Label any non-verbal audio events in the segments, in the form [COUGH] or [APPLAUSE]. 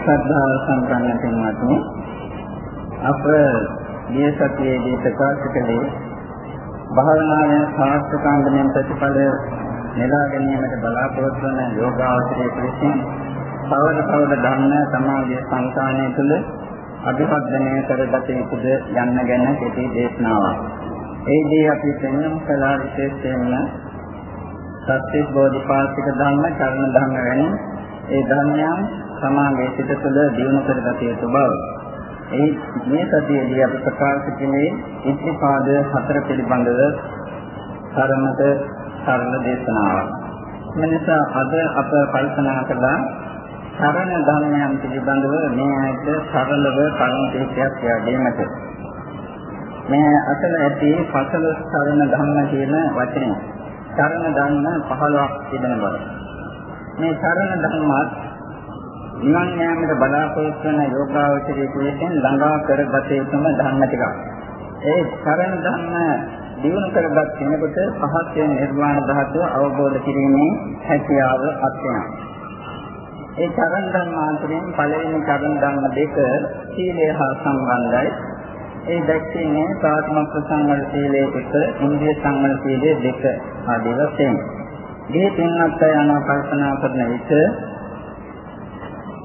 ශ්‍රද්ධාව සම්පන්න පින්වත්නි අප ගිය සතියේදී ප්‍රකාශ කළේ භාවනාවේ සාර්ථකාන්දමෙන් ප්‍රතිඵල නෙලා ගැනීමට බලාපොරොත්තු වන යෝගාවචරයේ පිළිසින් පවර පවර ධර්ම සමාධිය සංකාණය තුළ අභිවර්ධනය කරගත යුතුද යන්න ගැන කෙටි දේශනාවක්. ඒදී අපි පෙන්වන කලා විශේෂයෙන්ම සත්‍ය බෝධිපාක්ෂික ධර්ම, චරණ ධර්ම වැනි ඒ ධර්මයන් සමාගයේ සිට තුළ දියුණු කරගත යුතු බව. ඒ මේ සතියේදී අපි ප්‍රකාශ කළේ ඉද්ධිපාද හතර පිළිබඳව ධර්මත සරල දේශනාවක්. එනිසා අද අප කල්පනා කළා සරණ ධර්මයන් පිළිබඳව මේ ඇයිද සරලව කරුණු දෙකක් කියදීමට. මේ අතල ඇති පසල සරණ ධර්ම කියන වචනය. සරණ ධර්ම 15ක් තිබෙන බව. මේ සරණ ධර්මات නිවන් යාමට බලාපොරොත්තු වන යෝගාවචරයේ කුලයෙන් ළඟා කරගත යුතුම ධර්ම ටිකක්. ඒ සරණ ධර්ම දිනු කරගත් කෙනෙකුට පහත් නිර්වාණ ධාතුව අවබෝධ කිරීමේ හැකියාව අත් වෙනවා. ඒ චරණ ධර්ම අතරින් පළවෙනි චරණ ධර්ම දෙක සීලය හා සම්බන්ධයි. ඒ දැක්කේ සාත්මක ප්‍රසංගල සීලයේ එක, ඉන්ද්‍රිය සංවර සීලයේ දෙක ආදී වශයෙන්. මේ තුන්වත් යන කල්පනා කරන විට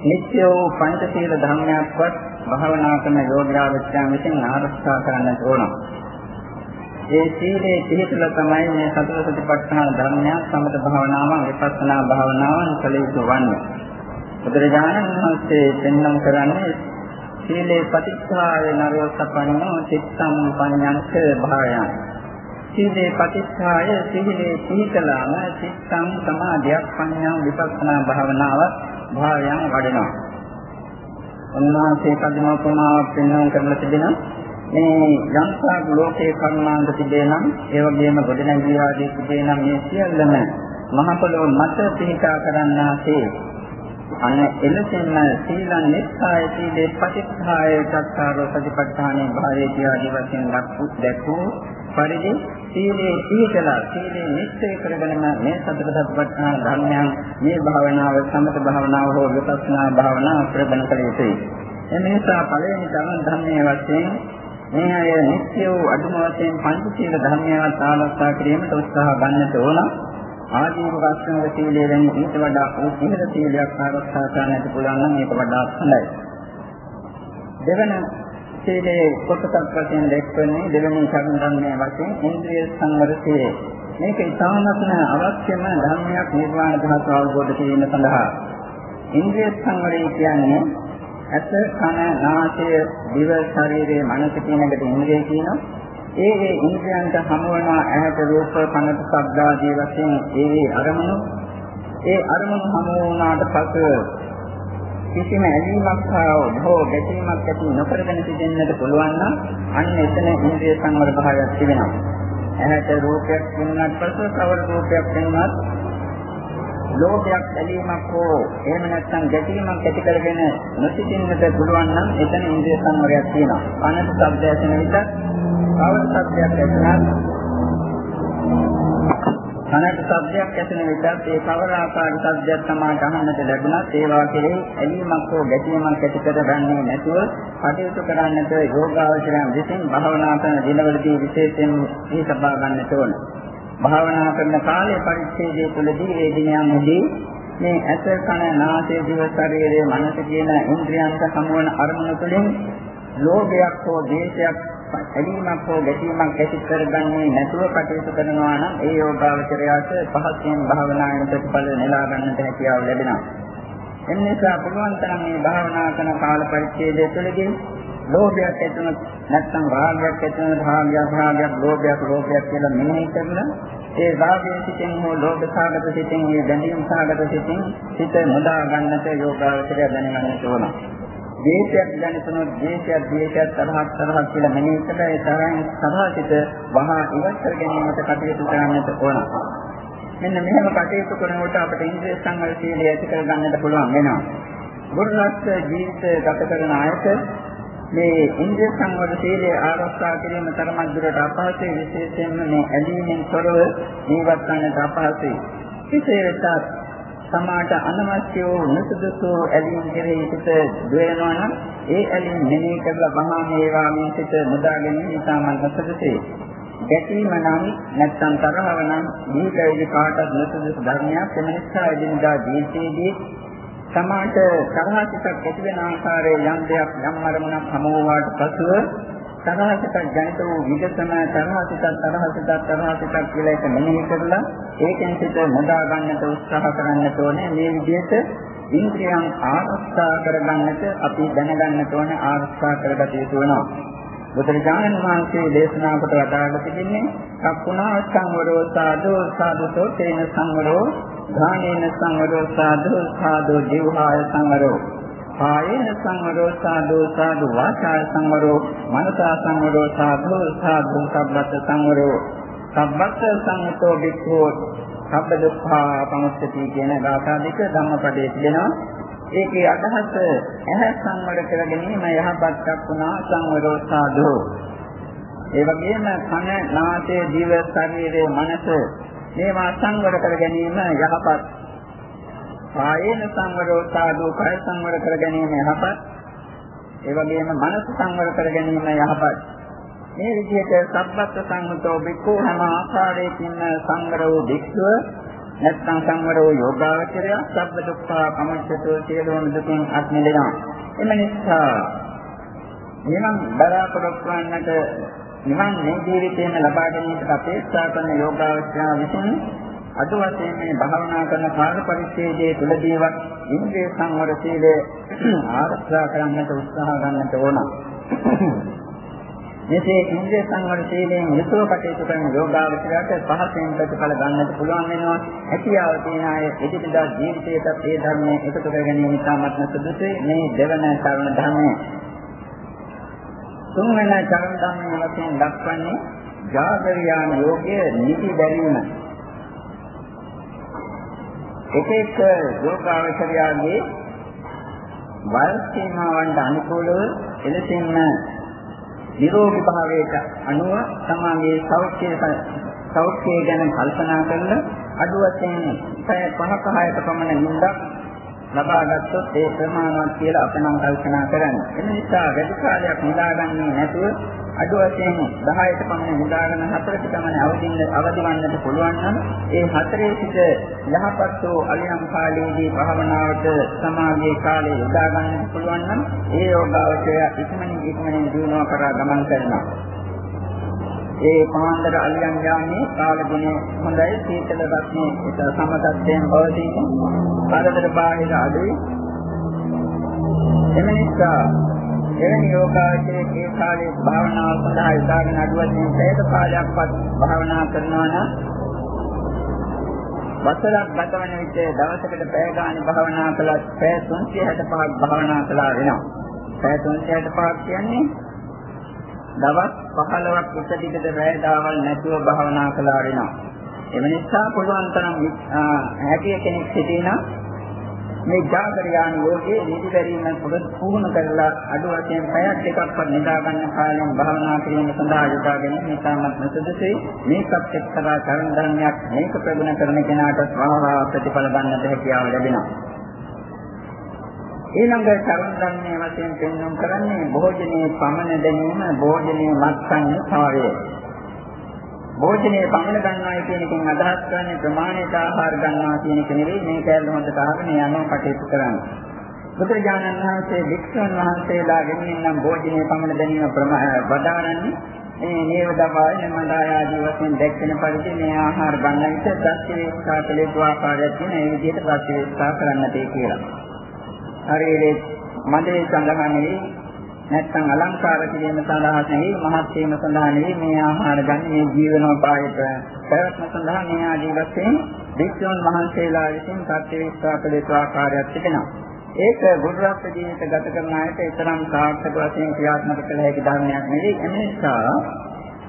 නිත්‍ය වූ පංචශීල ධර්මයක්වත් භාවනා කරන යෝගාවචයන් විසින් ආරක්ෂා කරන්නට ඕන. ඒ සීලේ පිළිතුර තමයි මේ සතර සතිපට්ඨාන ධර්මයන් සමත භාවනාවන් විපස්සනා භාවනාවන් කළ යුතු වන්නේ. බුදුරජාණන් වහන්සේ පෙන්වන කරන්නේ සීලේ ප්‍රතිස්ථාය නරෝසපන්නෝ චිත්තං පඤ්ඤංච භායං. සීලේ ප්‍රතිස්ථාය සීලේ සීතලම චිත්තං සමාධියක් පඤ්ඤා විපස්සනා භාවනාව භාවයන් වඩනවා. උන්වහන්සේ කදිනෝපමාවක් පෙන්වන කරලා තිබෙනවා. මේ යම්සා ලෝකේ කර්මාන්ත තිබේ නම් ඒ වගේම ගොඩනැගිලි ආදී තිබේ නම් මේ සියල්ලම මහ පොළොව මත පිහිටා කරන්නාසේ අන එලෙසින්ම සීලං නිස්සාය සීලේ පටිච්චාය චත්තාරෝ සතිපට්ඨානේ භාවේති ආදී වශයෙන් දැක්වූ පරිදි සීලේ සීතලා සීලේ නිශ්චය කරගෙනම මේ සතර සතිපට්ඨාන ධර්මයන් මේ භාවනාව සමත භාවනාව හෝ විපස්සනා භාවනාව ප්‍රබල කළ යුතුයි. එනිසා පළවෙනි ධර්ම ධර්මයේ වශයෙන් මේ අය නිත්‍ය වූ අදුම වශයෙන් පංචශීල ධර්මයන් ආරක්ෂා කිරීමට උත්සාහ ගන්නට ඕන. ආජීව රක්ෂණ සීලය වෙන ඊට වඩා උත්තරද සීලයක් ආරක්ෂා කරන්නට පුළුවන් නම් ඒක වඩා හොඳයි. දෙවන සීලේ කොටසක් වශයෙන් දැක්වෙන්නේ දෙවෙනි කරුණ ධර්මයේ වශයෙන් ඉන්ද්‍රිය සංවර සීලය. මේක ඉතාමත්ම අවශ්‍යම ධර්මයක් නිර්වාණ ධාතු අවබෝධ කිරීම සඳහා. ඉන්ද්‍රිය සංවරය කියන්නේ ඇස කන නාසය දිව ශරීරය මනස කියන එකට ඉන්ද්‍රිය කියනවා. ඒ ඒ ඉන්ද්‍රයන්ට හමුවන ඇහැට රූප කනට ශබ්ද ආදී වශයෙන් ඒ ඒ අරමුණු ඒ අරමුණු හමු වුණාට පසු කිසිම ඇලීමක් හෝ ගැටීමක් ඇති නොකරගෙන සිටින්නට පුළුවන් නම් අන්න එතන ඉන්ද්‍රිය සංවර භාවයක් තිබෙනවා. ඇහැට රූපයක් දුන්නත් පසු කවර රූපයක් වෙනවත් ලෝභයක් ඇලීමක් හෝ එහෙම නැත්නම් ගැටීමක් ඇති කරගෙන නොසිටින්නට පුළුවන් නම් එතන ඉන්ද්‍රිය සංවරයක් තියෙනවා. කනට ශබ්ද ඇසෙන විට කවර ශබ්දයක් ඇසෙනත් කනට ශබ්දයක් ඇසෙන විට ඒ කවර ආකාරයක ශබ්දයක් තමයි අහන්නට ලැබුණත් ඒවා කෙරෙහි ඇලීමක් හෝ ගැටීමක් ඇති කරගන්නේ නැතුව කටයුතු කරන්නට යෝගාවචරයන් විසින් භාවනා කරන දිනවලදී විශේෂයෙන් මේ සබා ගන්නට ඕනේ. භාවනා කරන කාලයේ පරිච්ඡේදයේ තුලදී ඒ දිනයන්දී මේ ඇස කන නාසය දිව ශරීරය මනස කියන ඉන්ද්‍රියන්ට සමුවන අරමුණු තුළින් ලෝභයක් හෝ ද්වේෂයක් ඇලීමක් හෝ ගැටීමක් ඇති කරගන්නේ නැතුව කටයුතු කරනවා නම් ඒ යෝගාවචරයට පහසෙන් භාවනාවේ ප්‍රතිඵල නෙලා ගන්නට හැකියාව ලැබෙනවා. එනිසා පුළුවන් තරම් මේ භාවනා කරන කාල පරිච්ඡේදය තුළදී ලෝභයක් ඇතිවෙන නැත්නම් රාගයක් ඇතිවෙන රාගයක් රාගයක් ලෝභයක් ලෝභයක් කියලා මෙනෙහි කරලා ඒ රාගයෙන් සිටින් හෝ ලෝභ සාගත සිටින් මේ බැඳීම් සාගත සිටින් සිත මුදා ගන්නට යෝගාවචරය දැනගන්නට ඕන. දේශයක් දැනතුනොත් දේශයක් දේශයක් තරහක් තරහක් කියලා මෙනෙහි කළා ඒ තරහින් සහාසිත වහා ඉවත් කර ගැනීමට කටයුතු කරන්නට ඕන. මෙන්න මෙහෙම කටයුතු කරනකොට අපිට ඉන්ද්‍රිය සංවර සීලය ඇති කර ගන්නට පුළුවන් වෙනවා. ගුරුනාත් ජීවිත ගත කරන අයට මේ ඉන්ද්‍රිය සංවර සීලය ආරක්ෂා කිරීම තරමක් දුරට අපහසුයි විශේෂයෙන්ම මේ ඇලීමෙන් තොරව ජීවත් වන්නට අපහසුයි. කෙසේ වෙතත් සමාට අනවශ්‍ය වූ නුසුදුසු ඇලීම් කෙරෙහි සිට දුවනවා නම් ඒ ඇලීම් මෙනෙහි කරලා මහා මේවා මේ සිට මුදා ගැනීම ඉතාමත් සුදුසුයි. ගැටීම නම් නැත්නම් තරහව නම් දීකයිද කාටත් නොසුදුසු ධර්මයක් එම නිසා එදිනදා ජීවිතයේදී සමාජ තරහසිතක් ඇති වෙන ආකාරයේ යම් දෙයක් යම් අරමුණක් හමුවාට පසුව තරහසිතක් ජනිත වූ විගසම තරහසිතක් තරහසිතක් තරහසිතක් කියලා එක මෙනෙහි කරලා ඒකෙන් සිත මුදා ගන්නට උත්සාහ කරන්නට ඕනේ. මේ විදිහට ඉන්ද්‍රියන් ආරක්ෂා කරගන්නට අපි දැනගන්නට ඕනේ ආරක්ෂා කරගත යුතු වෙනවා. බුදුරජාණන් වහන්සේ දේශනා කොට වදාළා තිබෙන්නේ කප්පුනා සංවරෝ සාදු සාදුතෝ තේන සංවරෝ ධානේන සංවරෝ සාදු සාදු ජීවහාය සංවරෝ. කායේන සංවරෝ සාදු සාදු වාචාය සංවරෝ. මනසා සංවරෝ සාදු සාදු සබ්බත් සංවරෝ. සබ්බත් සංවතෝ වික්ඛෝ සබ්බ දුක්ඛා පමුච්චති කියන ගාථා දෙක ධම්මපදයේ තිබෙනවා. ඒකේ අදහස ඇහැ සංවර කර ගැනීම යහපත්ක් වුණා සංවරෝ සාධු. ඒ වගේම කන, නාසය, දිව, ශරීරය, මනස මේවා සංවර කර ගැනීම යහපත්. කායේන සංවරෝ සාධු, කය සංවර කර ගැනීම යහපත්. ඒ වගේම මනස සංවර කර ගැනීම යහපත්. මේ විදිහට සබ්බත් සංගතෝ බිකෝ හැම ආකාරයකින් සංවර වූ භික්ෂුව නැත්නම් සංවරෝ යෝගාවචරය සබ්බ දුක්ඛා පමච්චතෝ සියලුම දුකින් අත් මිදෙනවා. එම නිසා නිවන් බලාපොරොත්තු වන්නට නිවන් මේ ජීවිතයෙන් ලබා ගැනීමට අපේක්ෂා කරන යෝගාවචරය විසින් අද වශයෙන් මේ භාවනා කරන කාල පරිච්ඡේදයේ තුලදීවත් ඉන්ද්‍රිය සංවර සීලය [CLEARS THROAT] ආරක්ෂා කරන්නට උත්සාහ ගන්නට ඕන. [CLEARS THROAT] මෙසේ ඉන්ද්‍රිය සංවර සීලයෙන් යුතුව කටයුතු කරන යෝගාවචරයට පහසෙන් ප්‍රතිඵල ගන්නට පුළුවන් වෙනවා. හැකියාව තියෙන අය එදිනදා ජීවිතයට ඒ ධර්මයේ එකතු කර ගැනීම ඉතාමත් සුදුසුයි. මේ දෙවන කරුණ ධර්මය. තුන්වන කරුණ ධර්මය වශයෙන් දක්වන්නේ ජාගරියාන යෝගයේ නිති බැලීම. එක එක යෝගාවචරයාගේ වයස් සීමාවන්ට අනුකූලව එලෙසින්ම නිරෝගී භාවයට අනුව සමාගයේ සෞඛ්‍ය සෞඛ්‍ය ගැන කල්පනා කරලා අඩු වශයෙන් පැය 5ක 6ක පමණ නිින්දක් ලබා ගත්තොත් ඒ ප්‍රමාණවත් කියලා අප නම් කල්පනා කරන්නේ. එම නිසා වැඩි කාලයක් නිදාගන්නේ නැතුව අඩු වශයෙන් 10ට පමණ නිදාගෙන 4ට පමණ අවදින්න අවදිවන්නට පුළුවන් නම් ඒ හතරේ සිට යහපත් වූ අලියම් කාලයේදී භාවනාවට සමාධියේ කාලය යොදා ගන්නට පුළුවන් නම් ඒ යෝගාවචය ඉක්මනින් ඉක්මනින් දිනනවා කරා ගමන් කරනවා. ඒ පාන්දර අලියම් යාමේ කාල ගුණය හොඳයි සීතල රත්නේ සමතත්යෙන් පවතින කරදර බාහිර අඩුයි එම නිසා එවැනි යෝගාචරයේ ඒ කාලේ භාවනාව සඳහා යොදාගෙන අඩුවකින් පැයක කාලයක්වත් භාවනා කරනවා නම් වසරක් ගත වන විට දවසකට පැය ගානේ භාවනා කළත් පැය 365ක් භාවනා කළා වෙනවා. පැය 365ක් කියන්නේ දවස් 15ක් එක දිගට රැය දාවල් නැතුව භාවනා කළා වෙනවා. එම නිසා පුළුවන් තරම් හැකිය කෙනෙක් සිටිනා මේ ජාගරියාන යෝගයේ නිදි බැරීම පුහුණු කරලා අඩු වශයෙන් පැයක් දෙකක්වත් නිදා ගන්න කාලයෙන් භාවනා කිරීම සඳහා යොදා ගැනීම ඉතාමත් සුදුසුයි. මේකත් එක්තරා කර්ම ධර්මයක් මේක ප්‍රගුණ කරන කෙනාට වහවා ප්‍රතිඵල ගන්නට හැකියාව ලැබෙනවා. ඊළඟ කර්ම ධර්මයේ වශයෙන් පෙන්වන්න කරන්නේ භෝජනයේ පමණ දැනීම භෝජනයේ මත්සන්නේ භාවය. භෝජනයේ පමණ ගන්නවා කියන එකෙන් අදහස් කරන්නේ ප්‍රමාණිත ආහාර ගන්නවා කියන එක නෙවෙයි මේ කැලේ හොඳට අහගෙන යනවා කටයුතු කරන්නේ. බුදුරජාණන් වහන්සේ වික්ෂුන් වහන්සේලා ගෙනින් නම් භෝජනයේ පමණ දැනීම වදාරන්නේ මේ නේව දවාය නමදාය ආදී වශයෙන් දැක්වෙන පරිදි මේ ආහාර ගන්න විට ප්‍රතිවේක්ෂා කළේ ආකාරයක් තියෙන ඒ විදිහට ප්‍රතිවේක්ෂා කරන්නට කියලා. ශරීරයේ මදේ සංගමනේ නැත්නම් අලංකාර කිරීම සඳහා නෙවෙයි මහත් වීම සඳහා නෙවෙයි මේ ආහාර ගන්න මේ ජීවනෝපායට පැවැත්ම සඳහා මේ ආදී වශයෙන් වික්ෂුන් වහන්සේලා විසින් සත්‍යවිස්සා කළ යුතු ආකාරයක් තිබෙනවා. ඒක බුදුරත් ජීවිත ගත කරන අයට තරම් සාර්ථක වශයෙන් ක්‍රියාත්මක කළ හැකි ධර්මයක් නෙවෙයි. ඒ නිසා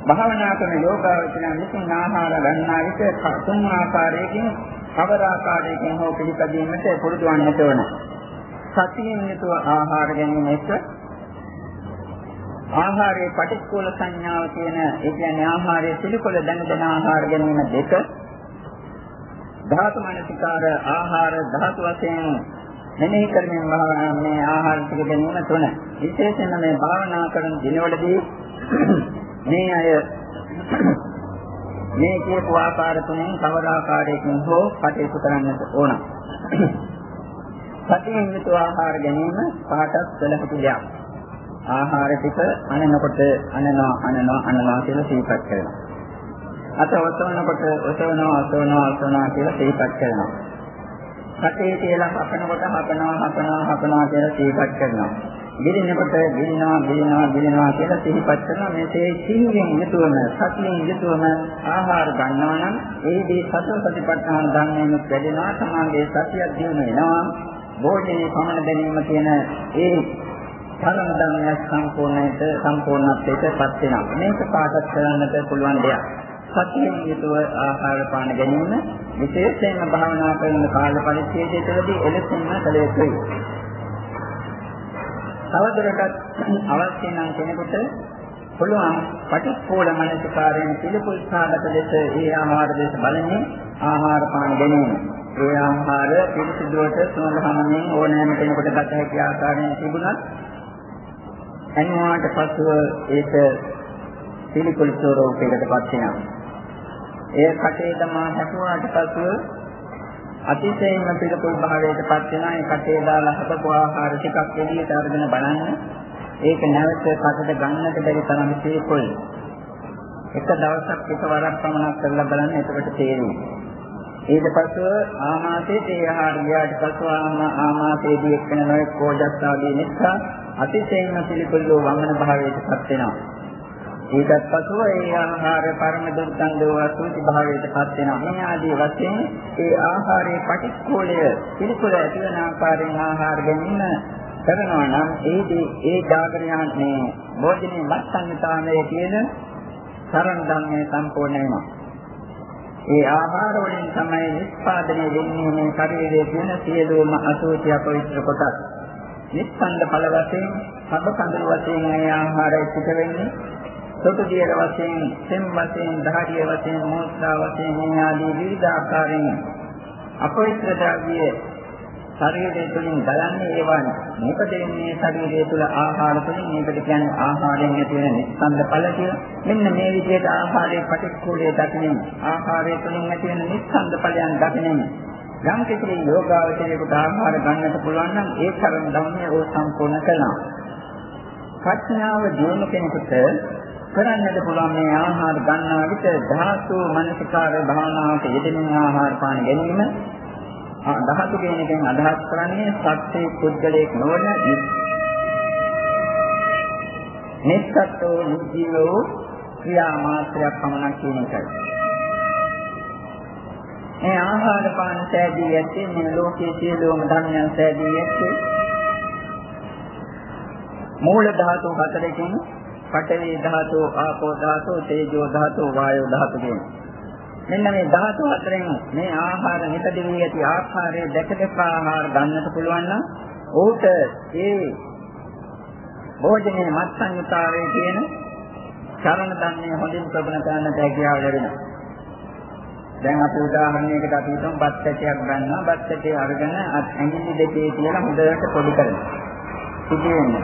භාවනා කරන යෝගාවචරයන් විසින් ආහාර ගන්නා විට තුන් ආකාරයකින් කවර ආකාරයකින් හෝ පිළිපැදීමට පුරුදු වන්නට ඕන. සතියෙන් යුතුව ආහාර ගැනීම එක ආහාරයේ පටික්කුල සංඥාව කියන ඒ කියන්නේ ආහාරයේ පිළිකොල දැන දැන ආහාර ගැනීම දෙක ධාතු මනසිකාර ආහාර ධාතු වශයෙන් මෙනෙහි කරමින් මේ ආහාර ටික ගැනීම තුන. විශේෂයෙන්ම මේ භාවනා කරන දිනවලදී මේ අය මේ කියපු ආකාර තුනෙන් කවර ආකාරයකින් හෝ කටයුතු කරන්නට ඕන. සතියෙන් යුතු ආහාර ගැනීම පහටත් කළ හැකි දෙයක්. ආහාර ටික අනනකොට අනනවා අනනවා අනනවා කියලා සිහිපත් කරනවා. අත ඔසවනකොට ඔසවනවා ඔසවනවා ඔසවනවා කියලා සිහිපත් කරනවා. කටේ කියලා හපනකොට හපනවා හපනවා හපනවා කියලා සිහිපත් කරනවා. ගිරිනකොට ගිරිනවා ගිරිනවා ගිරිනවා කියලා සිහිපත් කරනවා මේ තේ සිහියෙන් යුතුවම සතියෙන් යුතුවම ආහාර ගන්නවා නම් ඒදී සතර සතිපට්ඨාන ධර්මයෙන් වැඩෙනවා සමාගයේ සතිය දිනු වෙනවා භෝජනේ පමණ දැනීම කියන ඒ පරම ධර්මය සම්පූර්ණයට සම්පූර්ණත්වයටපත් වෙනවා මේක පාඩම් කරන්නට පුළුවන් දෙයක් සතියෙන් යුතුව ආහාර පාන ගැනීම විශේෂයෙන්ම භාවනා කරන කාල පරිච්ඡේදය තුළදී එලෙසින්ම කළ යුතුයි. තවදුරටත් අවශ්‍ය නම් කෙනෙකුට පුළුවන් පටිච්චෝල මනසකාරයෙන් පිළිපොල් සාගත ලෙස ඒ ආහාර දේශ බලන්නේ ආහාර පාන ගැනීම. ඒ ආහාර පිළිසිදුවට සුවඳහමමින් ඕනෑම කෙනෙකුට ගත හැකි ආකාරයෙන් තිබුණත් අනිවාර්යට පසුව ඒක පිළිකුල් ස්වරූපයකටපත් වෙනවා. ඒ කටේ තමා හැපුවාට පසුව අතිශයින්ම පිළිකුල් භාවයටපත් වෙනා ඒ කටේ දාලා හදපු ආහාර ටිකක් එළියට අරගෙන බලන්න. ඒක නැවත කටට ගන්නට බැරි තරම් පිළිකුල්. එක දවසක් එකවරක් පමණක් කරලා බලන්න එතකොට තේරෙනවා. ඊට පස්ව ආමාශයේ තේ ආහාර ගියාට පස්ව ආමාශයේදී එක්කෙන නොයෙක් කෝජස් ආදී නිසා අතිශයින්ම පිළිකුල් වමන භාවයටපත් වෙනවා. ඊටත් පසුව ඒ ආහාර පරම දුර්ගන්ධව අසුචි භාවයට පත් වෙනවා. මේ ආදී වශයෙන් ඒ ආහාරයේ පටික්කුලය පිළිකුල ඇති වෙන ආකාරයෙන් ආහාර ගැනීම කරනවා නම් ඒදී ඒ ජාගරයන් මේ භෝජනයේ මත්සංගතාවයේ කියන සරණ ධර්මයේ සම්පූර්ණ වෙනවා. ඒ ආහාර වලින් තමයි නිස්පාදනය වෙන්නේ මේ ශරීරයේ තියෙන සියලුම අසුචි අපවිත්‍ර කොටස්. නිස්සන්ද ඵල වශයෙන්, සබ කඳුළු වශයෙන් මේ ආහාරය පිට වෙන්නේ සොටු දියර වශයෙන්, සෙම් වශයෙන්, දහඩිය වශයෙන්, මෝස්සා වශයෙන් මේ ආදී විවිධ ආකාරයෙන් අපවිත්‍ර ද්‍රව්‍ය ශරීරය තුළින් ගලන්නේ ඒවා මොකදෙන්නේ ශරීරය තුළ ආහාර තුළින් මේකට කියන්නේ ආහාරයෙන් ඇති වෙන නිස්සන්ද ඵල කියලා. මෙන්න මේ විදිහට ආහාරයේ පටික්කුලයේ දකිනින් ආහාරය තුළින් ඇති වෙන නිස්සන්ද ඵලයන් දකිනින් යම් කිසි යෝගාවචරයකට ආහාර ගන්නට පුළුවන් නම් ඒ තරම් ධර්මය ඕ සම්පූර්ණ කරනවා. ප්‍රඥාව දියුණු කෙනෙකුට කරන්නට පුළුවන් මේ ආහාර ගන්නා විට ධාතු මනසකාර භාවනාවට යෙදෙන ආහාර පාන ගැනීම ධාතු කියන එකෙන් අදහස් කරන්නේ සත්‍ය පුද්ගලයක් නොවන නිස්සත්ෝ නිජීවෝ ක්‍රියා මාත්‍රයක් පමණක් කියන එකයි. මේ ආහාර පාන සෑදී ඇත්තේ මේ ලෝකයේ සියලුම ධර්මයන් සෑදී ඇත්තේ මූල ධාතු හතරකින් පඨවි ධාතු, ආපෝ ධාතු, තේජෝ ධාතු, වායෝ ධාතු කියන. මෙන්න මේ ධාතු හතරෙන් මේ ආහාර නිපදෙවි ඇති ආකාරයේ දැක දැක ආහාර ගන්නට පුළුවන් නම් ඌට ඒ භෝජනයේ මත්සන්‍යතාවයේ කියන චරණ දන්නේ හොඳින් ප්‍රගුණ කරන්නට හැකියාව ලැබෙනවා. දැන් අපි උදාහරණයකට අපි හිතමු බත් ඇටයක් ගන්නවා බත් ඇටේ අරගෙන ඇඟිලි දෙකේ තියලා හොඳට පොඩි කරනවා. ඉතින්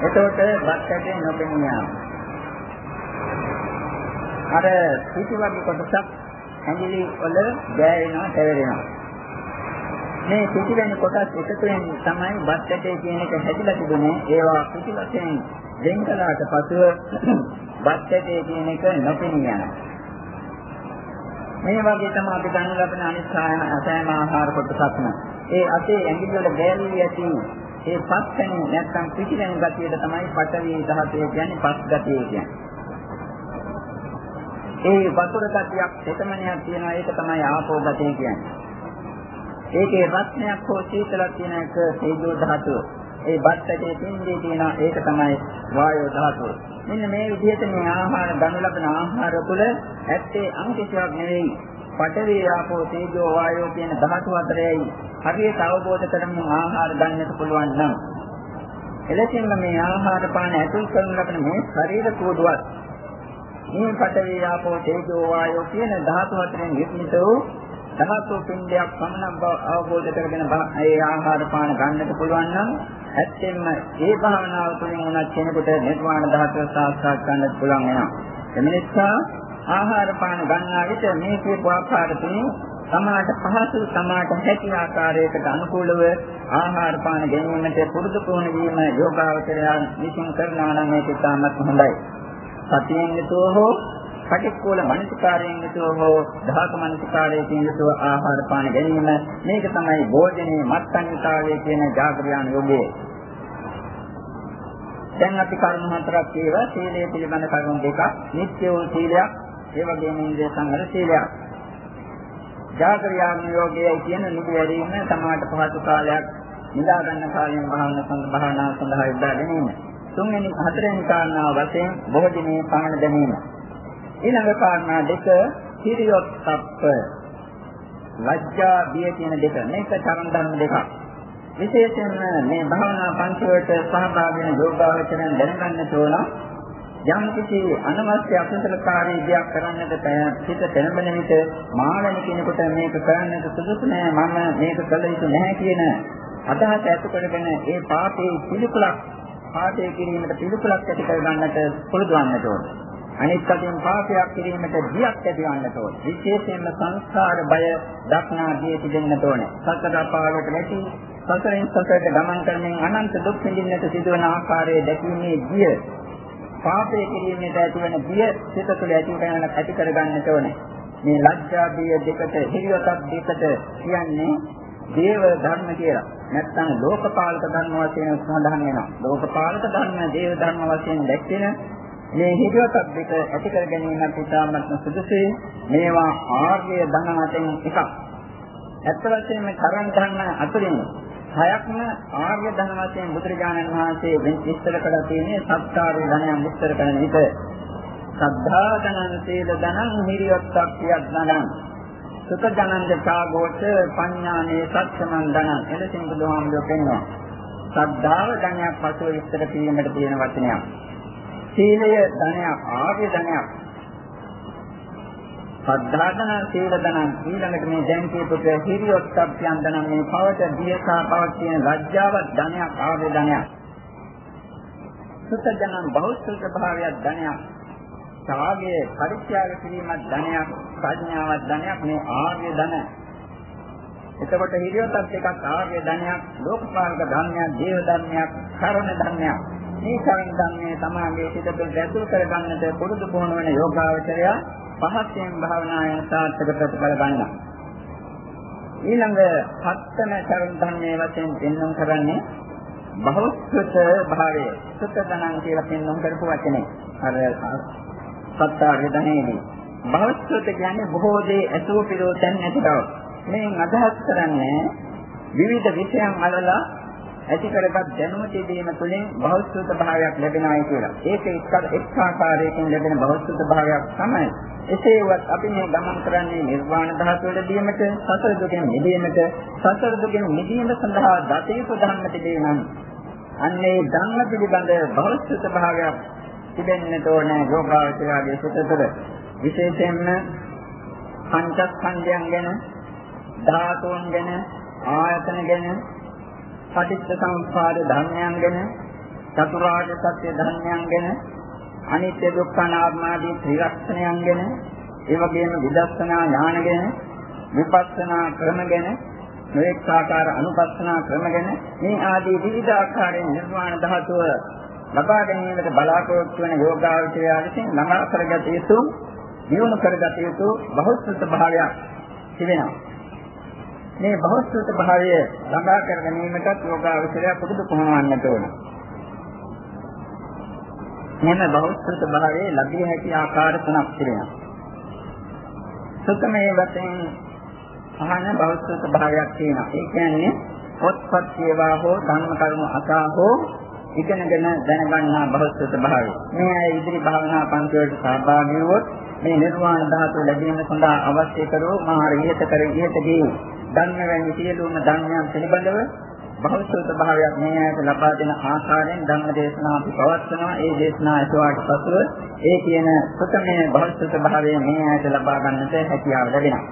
එතකොට බත් ඇටේ නොපෙනියා. අර පිටි වගේ කොටසක් ඇඟිලි වල ගෑවෙනවා, තැවෙනවා. මේ පිටි වෙන කොටස් එකතුවෙන් තමයි බත් ඇටේ කියන එක හැදිලා තිබුණේ. ඒවා පිටි වශයෙන් වෙන් කළාට පසුව [CLEARS THROAT] බත් ඇටේ කියන එක නොපෙනියා. මේ වගේ තමයි අපි ගන්න ලබන අනිත් සෑම ආහාර කොටසක්ම. ඒ අතේ ඇඟිලි වල ගෑවි ඇති ඒ පස්කෙන් නැත්තම් පිටිවෙන ගතියට තමයි පඨවි ධාතය කියන්නේ පස් ගතිය කියන්නේ. ඒ වතුර ගතියක් තෙතමනයක් තියෙනවා ඒක තමයි ආපෝ ගතිය කියන්නේ. ඒකේ රත්නයක් හෝ සීතලක් තියෙන එක තේජෝ ධාතුව. ඒ බත්තේ තින්දී තියෙන ඒක තමයි වායෝ ධාතුව. මෙන්න මේ විදිහට මේ ආහාර ගනු ලබන ආහාර තුළ ඇත්තේ අංකිතයක් නෙවෙයි. පඨවි ආපෝ තේජෝ වායෝ කියන ධාතු හතරයි හරියට අවබෝධ කරගන්න ආහාර ගන්නට පුළුවන් නම් එලෙසින්ම මේ ආහාර පාන ඇතුල් කරන ලබන මේ ශරීර කෝඩුවත් මේ පඨවි ආපෝ තේජෝ වායෝ කියන ධාතු හතරෙන් නිර්මිත වූ ධාතු පින්ඩයක් පමණක් අවබෝධ කරගෙන ඒ ආහාර පාන ගන්නට පුළුවන් නම් ඇත්තෙන්ම ඒ භාවනාව තුළින් උනත් කෙනෙකුට නිර්වාණ ධාතුව සාක්ෂාත් කරන්නට පුළුවන් වෙනවා. එම නිසා ආහාර පාන ගන්නා විට මේ කියපු ආකාර තුනේ සමාට පහසු සමාට හැකි ආකාරයකට අනුකූලව ආහාර පාන ගැනීමට පුරුදු පුහුණු වීම යෝගාවචරයන් විසින් කරනවා නම් ඒක ඉතාමත් හොඳයි. සතියෙන් යුතුව හෝ පටික්කුල මනසිකාරයෙන් යුතුව හෝ ධාතු මනසිකාරයෙන් යුතුව ආහාර පාන ගැනීම මේක තමයි භෝජනයේ මත්සන්විතාවය කියන ජාග්‍රයාන යෝගය. දැන් අපි කරුණු හතරක් කියවා සීලය පිළිබඳ කරුණු දෙකක් නිත්‍ය වූ සීලයක් ඒ වගේම ඉන්ද්‍රිය සංවර සීලයක්. ජාග්‍රයාන යෝගය කියන නිදැරීම සමාජ පහසු කාලයක් නිදා ගන්න කාලයෙන් භාවනා සඳහා සඳහා යොදා ගැනීම. තුන්වෙනි හතරවෙනි කාරණාව වශයෙන් භෝජනයේ පහන දැමීම. ඊළඟ කාරණා දෙක හිරියොත්ප්ප. ලැජ්ජා බිය කියන දෙක. මේක චරණ ධර්ම දෙකක්. විශේෂයෙන්ම මේ භාවනා පන්තිවලට සහභාගී වෙන යෝගාවචරයන් දැනගන්න ඕන යම් කිසි අනවශ්‍ය අකුසලකාරී දෙයක් කරන්නට හිත තැනබෙන විට මානව කෙනෙකුට මේක කරන්නට සුදුසු නෑ. මම මේක කළ යුතු නැහැ කියන අදහස ඇති කරගෙන ඒ පාපේ පිළිකුලක් පාපේ කිරීමට පිළිකුලක් ඇති කර ගන්නට පුරුදු වන්නට ඕනේ අනිත් අතින් පාපයක් කිරීමට දියක් ඇතිවන්නට ඕන. විශේෂයෙන්ම සංස්කාර බය දක්නා දිය තිබෙන්නට ඕන. සතර අපාවකට නැති සසරෙන් සසරට ගමන් කරමින් අනන්ත දුක් විඳින්නට සිදුවන ආකාරයේ දැකීමේ දිය පාපය කිරීමට ඇතිවන දිය සිත තුළ ඇති කරන ඇති කරගන්නට ඕන. මේ ලැජ්ජා බිය දෙකට හිරියතක් දෙකට කියන්නේ දේව ධර්ම කියලා. නැත්නම් ලෝකපාලක ධර්ම වශයෙන් සඳහන් වෙනවා. ලෝකපාලක ධර්ම දේව ධර්ම වශයෙන් දැක්වෙන මේ හිතවත් දෙක ඇති කර ගැනීමත් ඉතාමත්ම සුදුසුයි. මේවා ආර්ය ධන අතරින් එකක්. ඇත්ත වශයෙන්ම කරන් ධර්ම අතරින් හයක්ම ආර්ය ධන වශයෙන් බුදුරජාණන් වහන්සේ විස්තර කළා තියෙන්නේ සත්කාරය ධනයන් විස්තර කරන විට සද්ධා ධනං සීල ධනං හිරියොත්ප්පියක් ධනං සුත ධනං දකාගෝච පඤ්ඤානේ සත්‍යමන් ධනං එලෙසින් බුදුහාමුදුරුවෝ පෙන්වනවා සද්ධාව ධනයක් පසුව විස්තර කිරීමට තියෙන වචනයක් සීලය ධනයක් ආර්ය ධනයක්. සද්ධාතන සීල ධනං ඊළඟට මේ දැන් කියපු හිරියොත්ප්පයන් ධනං මේ පවට දියසා පවට කියන ලැජ්ජාවක් ධනයක් ආර්ය ධනයක්. සුත ධනං බෞද්ධ භාවයක් ධනයක්. සාගයේ පරිත්‍යාග කිරීමක් ධනයක් ප්‍රඥාවක් ධනයක් මේ ආර්ය ධන. එතකොට හිරියොත්ප් එකක් ආර්ය ධනයක් ලෝකපාලක ධර්මයක් දේව ධර්මයක් කරුණ ධර්මයක් මේ කර්ම ධර්මයේ තමාගේ සිත තුළ ඇතුල් කරගන්නට පුරුදු පුහුණු වෙන යෝගාවචරය පහත්යෙන් භාවනාවෙන් සාර්ථක ප්‍රතිඵල ගන්නවා. ඊළඟ හත්තම කර්ම ධර්මයේ වශයෙන් පෙන්වන්න කරන්නේ බහුසුත භාවය. සුතදනං කියලා පෙන්වන්න කරපු වචනේ. අර සත්තාර්ය ධනේදී. බහුසුත කියන්නේ බොහෝ දේ ඇසුරු පිළිවෙතෙන් නැති බව. මේ අදහස් කරන්නේ විවිධ විෂයන් අලලා ඇති කරගත් දැනුම තිබීම තුළින් බෞද්ධ භාවයක් ලැබෙනවායි කියලා. ඒක එක් ආකාරයකින් ලැබෙන බෞද්ධ භාවයක් තමයි. එසේවත් අපි මේ ගමන් කරන්නේ නිර්වාණ ධාතුවට දීමට, සසර දුකෙන් මිදීමට, සසර දුකෙන් මිදීම සඳහා දතේක ධර්ම තිබෙනම් අන්නේ ධර්ම පිළිබඳ බෞද්ධ භාවයක් තිබෙන්නට ඕන යෝගාවචරයේ සිත තුළ. විශේෂයෙන්ම පංචස්කන්ධයන් ගැන, ධාතුන් ගැන, ආයතන ගැන පටිච්ච සමුප්පාද ධර්මයන් ගැන චතුරාර්ය සත්‍ය ධර්මයන් ගැන අනිත්‍ය දුක්ඛ අනාත්ම ආදී ත්‍රිලක්ෂණයන් ගැන ඒ වගේම විදර්ශනා ඥාන ගැන විපස්සනා ක්‍රම ගැන නොඑක ආකාර අනුපස්සනා ක්‍රම ගැන මේ ආදී විවිධ ආකාරයෙන් නිර්වාණ ධාතුව ලබා ගැනීමට බලාපොරොත්තු වන යෝගාවචරය විසින් ළඟා කරගත යුතු දියුණු කරගත යුතු බහුසුත භාවයක් තිබෙනවා මේ බහස්ෘත භාවය ළඟා කර ගැනීමටත් යෝගාවචරය පුරුදු පුහුණුවන්නට ඕන. මෙන්න බහස්ෘත භාවයේ ලැබිය හැකි ආකාර තුනක් තිබෙනවා. සුතමේ වශයෙන් අහන බහස්ෘත භාවයක් තියෙනවා. ඒ කියන්නේ පොත්පත් කියවා හෝ ධර්ම කරුණු අසා හෝ ඉගෙනගෙන දැනගන්නා බහස්ෘත භාවය. මේ ඉදිරි භාවනා පන්තිවලට සහභාගී වුවොත් මේ නිර්වාණ ධාතුව ලැබීම සඳහා අවශ්‍ය කරෝ මහා ඉහත කර ඉහතදී ධර්ම වැනි සියලුම ධර්මයන් පිළිබඳව භෞතික භාවයක් මේ ඇයට ලබා දෙන ආකාරයෙන් ධර්ම දේශනා අපි පවත්වනවා. ඒ දේශනා ඇසුවාට පසුව ඒ කියන සුතමේ භෞතික භාවය මේ ඇයට ලබා ගන්නට හැකියාව ලැබෙනවා.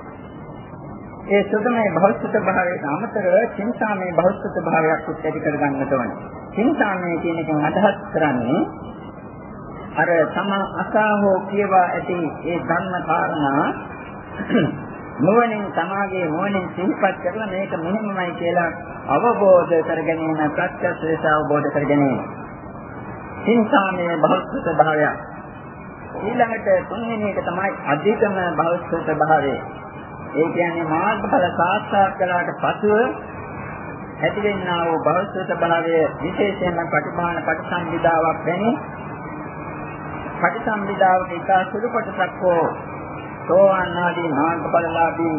ඒ සුතමේ භෞතික භාවයට අමතරව චින්තාමේ භෞතික භාවයක් උත්පත්ති කරගන්නට ඕනේ. චින්තාමේ කියන එකෙන් අදහස් කරන්නේ අර තම අසාහෝ කියවා ඇති ඒ ධර්ම කාරණා [CLEARS THROAT] නුවණින් තමාගේ නුවණින් සිහිපත් කරලා මේක මෙහෙමයි කියලා අවබෝධ කර ගැනීම ප්‍රත්‍යක්ෂ ලෙස අවබෝධ කර ගැනීම. චින්තාමේ භෞතික භාවය. ඊළඟට තුන්වෙනි එක තමයි අධිකම භෞතික භාවය. ඒ කියන්නේ මාර්ගඵල සාක්ෂාත් කළාට පසුව ඇතිවෙනා වූ භෞතික භාවය විශේෂයෙන්ම ප්‍රතිභාන පටිසංවිදාවක් වෙන්නේ පටිසංවිදාවක ඉතා සුළු කොටසක් හෝ සෝවාන් ආදී මාර්ගඵලලාභී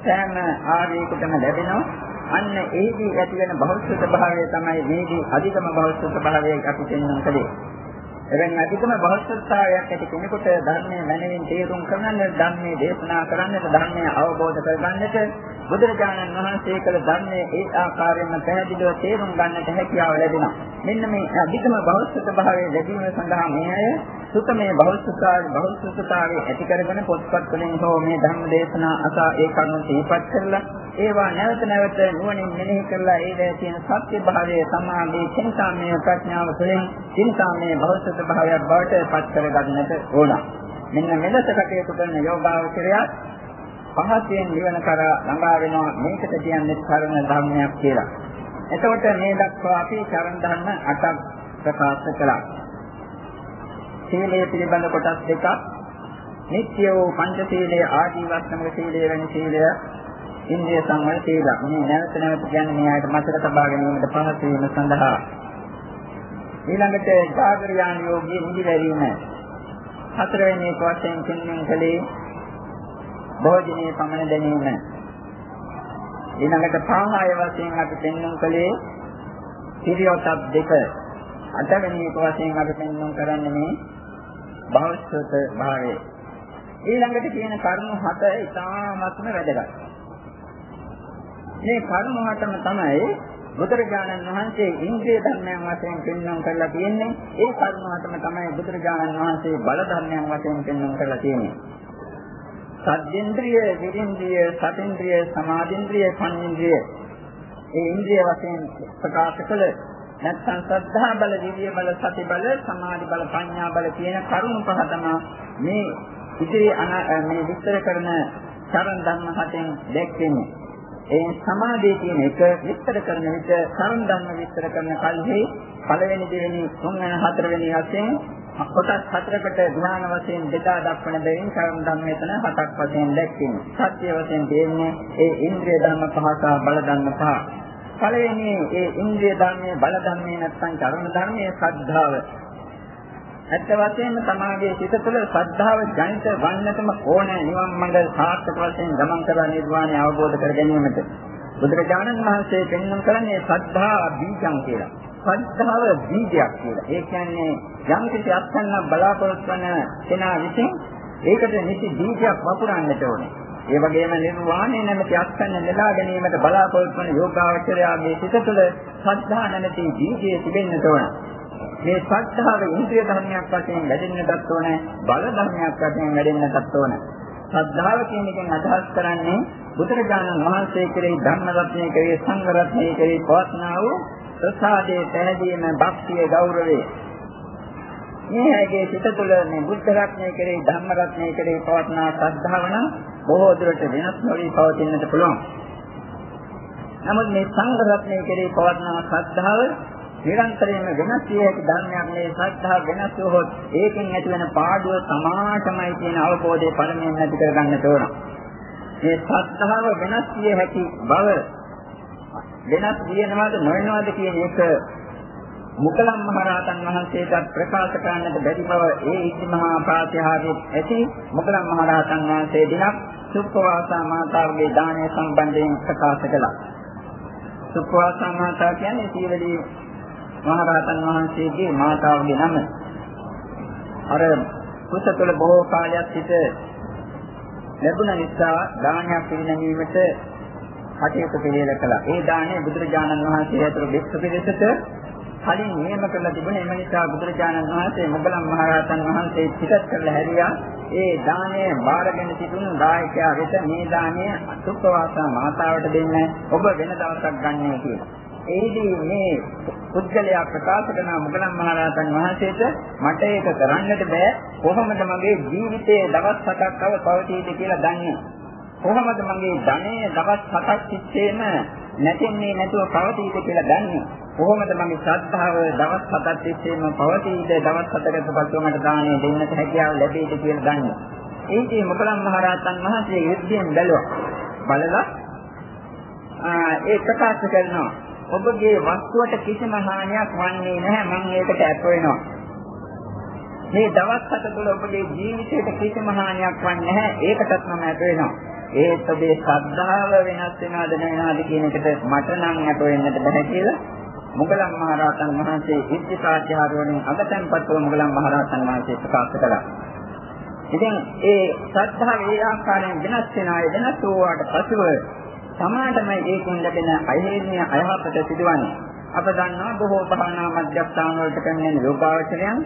සෑම ආර්යයකටම ලැබෙනවා. අන්න ඒදී ඇති වෙන භෞතික භාවය තමයි මේදී අධිකම භෞතික භාවය අපි පෙන්වන කලේ එවැනි අධිකම බහුසත්තාවයක් ඇති කෙනෙකුට ධර්මයේ මනමින් තේරුම් කරගන්නට ධර්මයේ දේශනා කරන්නට ධර්මයේ අවබෝධ කරගන්නට බුදුරජාණන් වහන්සේ කළ ධර්මයේ ඒ ආකාරයෙන්ම පැහැදිලිව තේරුම් ගන්නට හැකියාව ලැබෙනවා. මෙන්න මේ අධිකම බහුසත් භාවයේ ලැබීම සඳහා මේ අය සුතමේ බහුසත්තාවේ බහුසත්තාවේ ඇති කරගෙන පොත්පත් වලින් හෝ මේ ධර්ම දේශනා අසා ඒ කරුණු සිහිපත් කරලා ඒවා නැවත නැවත නුවණින් මෙනෙහි කරලා ඒවැය තියෙන සත්‍ය භාවයේ සමාධි චින්තාමය ප්‍රඥාව තුළින් චින්තාමය බහුසත් සුද්ධ භාවයක් බවට පත් කරගන්නට ඕන. මෙන්න මෙලෙස කටයුතු කරන යෝගාවචරය පහසෙන් නිවන කරා ළඟා වෙනවා මේකට කියන්නේ කර්ම ධර්මයක් කියලා. එතකොට මේ දක්වා අපි චරණ ධර්ම 8ක් ප්‍රකාශ කළා. සීලය පිළිබඳ කොටස් දෙකක්. නිත්‍ය වූ පංචශීලයේ ආජීවස්තම සීලය වෙන සීලය ඉන්ද්‍රිය සංවර සීල. මේ නැවත නැවත කියන්නේ මේ ආයත මතක තබා ගැනීමට පහසු වීම සඳහා. ඊළඟට ජාගරයාන යෝගී නිදිවැරීම හතරවෙනි එක වශයෙන් කින්මින් කලේ භෝජනයේ පමණ දැනීම. ඊළඟට පාහාය වශයෙන් අපි පෙන්වන කලේ පිරියොතක් දෙක. අටවෙනි එක වශයෙන් අපි පෙන්වන කරන්නේ මේ භෞතික භාවය ඊළඟට කියන කර්ම හත ඉතාමත්ම වැදගත් මේ කර්ම හතම තමයි බුදුරජාණන් වහන්සේ ඉන්ද්‍රිය ධර්මයන් වශයෙන් පෙන්වන්න කරලා තියෙන්නේ ඒ කර්මවටම තමයි බුදුරජාණන් වහන්සේ බල ධර්මයන් වශයෙන් පෙන්වන්න කරලා තියෙන්නේ. සද්දේන්ද්‍රිය, විරින්ද්‍රිය, සතේන්ද්‍රිය, සමාධින්ද්‍රිය, පඤ්ඤේන්ද්‍රිය. ඒ ඉන්ද්‍රිය වශයෙන් ප්‍රකාශ කළ නැත්නම් ශ්‍රද්ධා බල, විරිය බල, සති බල, සමාධි බල, ප්‍රඥා බල කියන කරුණු පහ තමයි මේ ඉතිරි මේ විස්තර කරන චරණ ධර්ම හතෙන් දැක්වෙන්නේ. ඒ සමාධිය කියන එක විස්තර කරන විට කර්ම ධර්ම විස්තර කරන කල්හි පළවෙනි දෙවෙනි තුන්වෙනි හතරවෙනි වශයෙන් කොටස් හතරකට ධ්‍යාන වශයෙන් බෙදා දක්වන බැවින් කර්ම ධර්ම එතන හතක් වශයෙන් දැක්වෙනවා. සත්‍ය වශයෙන් දෙන්නේ ඒ ඉන්ද්‍රිය ධර්ම පහ සහ බල ධර්ම පහ. පළවෙනි ඒ ඉන්ද්‍රිය ධර්මයේ බල ධර්මයේ නැත්නම් කර්ම ධර්මයේ ශ්‍රද්ධාව ඇත්ත වශයෙන්ම තමාගේ සිත තුළ ශ්‍රද්ධාව ජනිත වන්නටම ඕන නිවන් මඟ සාර්ථක වශයෙන් ගමන් කරලා නිර්වාණය අවබෝධ කර ගැනීමට බුදුරජාණන් වහන්සේ පෙන්වන කරන්නේ ශ්‍රද්ධා බීජං කියලා. ශ්‍රද්ධාව බීජයක් කියලා. ඒ කියන්නේ යම් කිසි අත්සන්න බලාපොරොත්තු වන කෙනා විසින් ඒකට නිසි බීජයක් වපුරන්නට ඕනේ. ඒ වගේම නිර්වාණය නැමැති අත්සන්න නෙලා ගැනීමට බලාපොරොත්තු වන යෝගාවචරයාගේ සිත තුළ ශ්‍රද්ධා නැමැති බීජය තිබෙන්නට ඕනේ. මේ ශ්‍රද්ධාව ඉන්ද්‍රිය ධර්මයක් වශයෙන් වැඩෙන්නටත් ඕන බල ධර්මයක් වශයෙන් වැඩෙන්නටත් ඕන ශ්‍රද්ධාව කියන එකෙන් අදහස් කරන්නේ බුදුරජාණන් වහන්සේ කෙරෙහි ධර්ම රත්නයේ කෙරෙහි සංඝ රත්නයේ කෙරෙහි පවත්නා වූ ප්‍රසාදයේ පැහැදීම භක්තිය ගෞරවය මේ ඇගේ සිත තුළ මේ බුද්ධ රත්නයේ කෙරෙහි ධර්ම රත්නයේ කෙරෙහි පවත්නා ශ්‍රද්ධාව නම් බොහෝ දුරට වෙනස් නොවි පවතින්නට පුළුවන් නමුත් මේ සංඝ රත්නයේ කෙරෙහි පවත්නා ශ්‍රද්ධාව නිරන්තරයෙන්ම වෙනස් විය හැකි ධර්මයක් මේ ශ්‍රද්ධාව වෙනස් වුවහොත් ඒකෙන් ඇතිවන පාඩුව සමාතමයි කියන අවබෝධය පළමුවෙන් ඇති කර ගන්නට ඕන. මේ ශ්‍රද්ධාව වෙනස් විය හැකි බව වෙනස් වියනවාද නොවනවාද කියන එක මුකලම් මහරහතන් වහන්සේට ප්‍රකාශ කරන්නට බැරි බව ඒ ඉති මහා ප්‍රාතිහාර්යයේ ඇති මුකලම් මහරහතන් වහන්සේ දිනක් සුප්පවාසා මාතාවගේ දානය සම්බන්ධයෙන් ප්‍රකාශ කළා. සුප්පවාසා මාතාව කියන්නේ සීලදී මහරහතන් වහන්සේගේ මාතාවගේ නම. අර කුසතුල බොහෝ කාලයක් සිට ලැබුණ නිසා දානයක් පිළිනැමීමට කටයුතු පිළිවෙල කළා. ඒ දාණය බුදුරජාණන් වහන්සේ ඇතුළු විශ්ව පිළිසෙට කලින් නියම කරලා තිබුණේ එම නිසා බුදුරජාණන් වහන්සේ මොගලන් මහරහතන් වහන්සේ පිටත් කරලා හැරියා ඒ දාණය බාරගෙන සිටින දායකයා වෙත මේ දාණය සුඛවාසා මාතාවට දෙන්න ඔබ වෙන දවසක් ගන්නයි කියලා. ඒදී මේ පුද්ගලයා ප්‍රකාශ කරන මුගලන් මහරහතන් වහන්සේට මට ඒක කරන්නට බෑ කොහොමද මගේ ජීවිතයේ දවස් 7ක් අව පවතීද කියලා දන්නේ කොහොමද මගේ ධනය දවස් 7ක් තිස්සේම නැතින්නේ නැතුව පවතීද කියලා දන්නේ? කොහොමද මගේ ශ්‍රද්ධාව දවස් 7ක් තිස්සේම පවතීද? දවස් 7කට පස්සෙ මට දාණය දෙන්නට හැකියාව ලැබෙයිද කියලා දන්නේ. ඒකේ මුගලන් මහරහතන් වහන්සේ යුද්ධයෙන් බැලුවා. බලලා ඒ ප්‍රකාශ කරනවා. ඔබගේ වස්තුවට කිසිම හානියක් වන්නේ නැහැ. මම ඒකට අප වෙනවා. මේ දවස් හත තුළ ඔබගේ ජීවිතයට කිසිම හානියක් වන්නේ නැහැ. ඒකටත් මම අප වෙනවා. ඒත් ඔබේ ශ්‍රද්ධාව වෙනස් වෙනවද නැනවද කියන එකට මට නම් අප වෙන්නට බෑ කියලා මුගලන් මහරහතන් වහන්සේ ඉද්ධිකාත්‍යාරෝණින් අගතන්පත්ව මුගලන් මහරහතන් වහන්සේ ප්‍රකාශ කළා. ඉතින් ඒ ශ්‍රද්ධාව ඒ ආකාරයෙන් වෙනස් වෙනාය වෙනස් වූාට පසුව සමාජමයි ඒකෙන් ලැබෙන අයහේනිය අයහපත සිදුවන්නේ. අප දන්නවා බොහෝ භාවනා මධ්‍යස්ථාන වලට පැමිණෙන යෝගාවචරයන්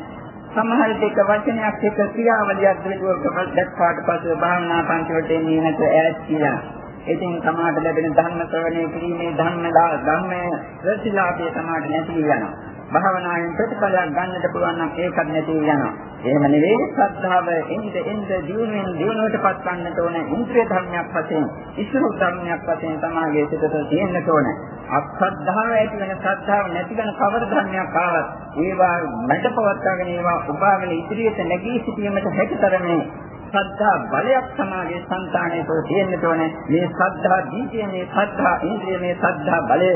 සමහර දෙක වචනයක් එක ක්‍රියාවලියක් දෙලුවක දැක්වාට පස්සේ භාවනා පන්තිවලට එන්නේ නැත ඈත් කියලා. ඉතින් සමාජ ලැබෙන ධර්ම ශ්‍රවණය කිරීමේ ධර්ම ධර්මයේ ප්‍රතිලාභය සමාජ නැති වෙනවා. භාවනාවෙන් ප්‍රතිඵලයක් ගන්නට පුළුවන් නම් ඒකත් නැති වෙනවා. එහෙම නෙවෙයි ශ්‍රද්ධාව එnde එnde දියුණුවෙන් දියුණුවටපත් ගන්නට ඕන ඉන්ද්‍රිය ධර්මයක් වශයෙන්, ඉස්සුරු ධර්මයක් වශයෙන් තමාගේ සිතට තියෙන්නට ඕන. අශ්‍රද්ධාව ඇති වෙන ශ්‍රද්ධාව නැති වෙන කවර ධර්මයක් ආවත් ඒවා මැඩපවත්වාගෙන ඒවා උපාගෙන ඉදිරියට නැගී සිටීමට හැකිතරමේ ශ්‍රද්ධා බලයක් සමාගයේ సంతානයේ තුළ තියෙන්නට ඕනේ මේ ශ්‍රද්ධා දීපේ මේ ශ්‍රද්ධා ඉන්ද්‍රිය මේ ශ්‍රද්ධා බලය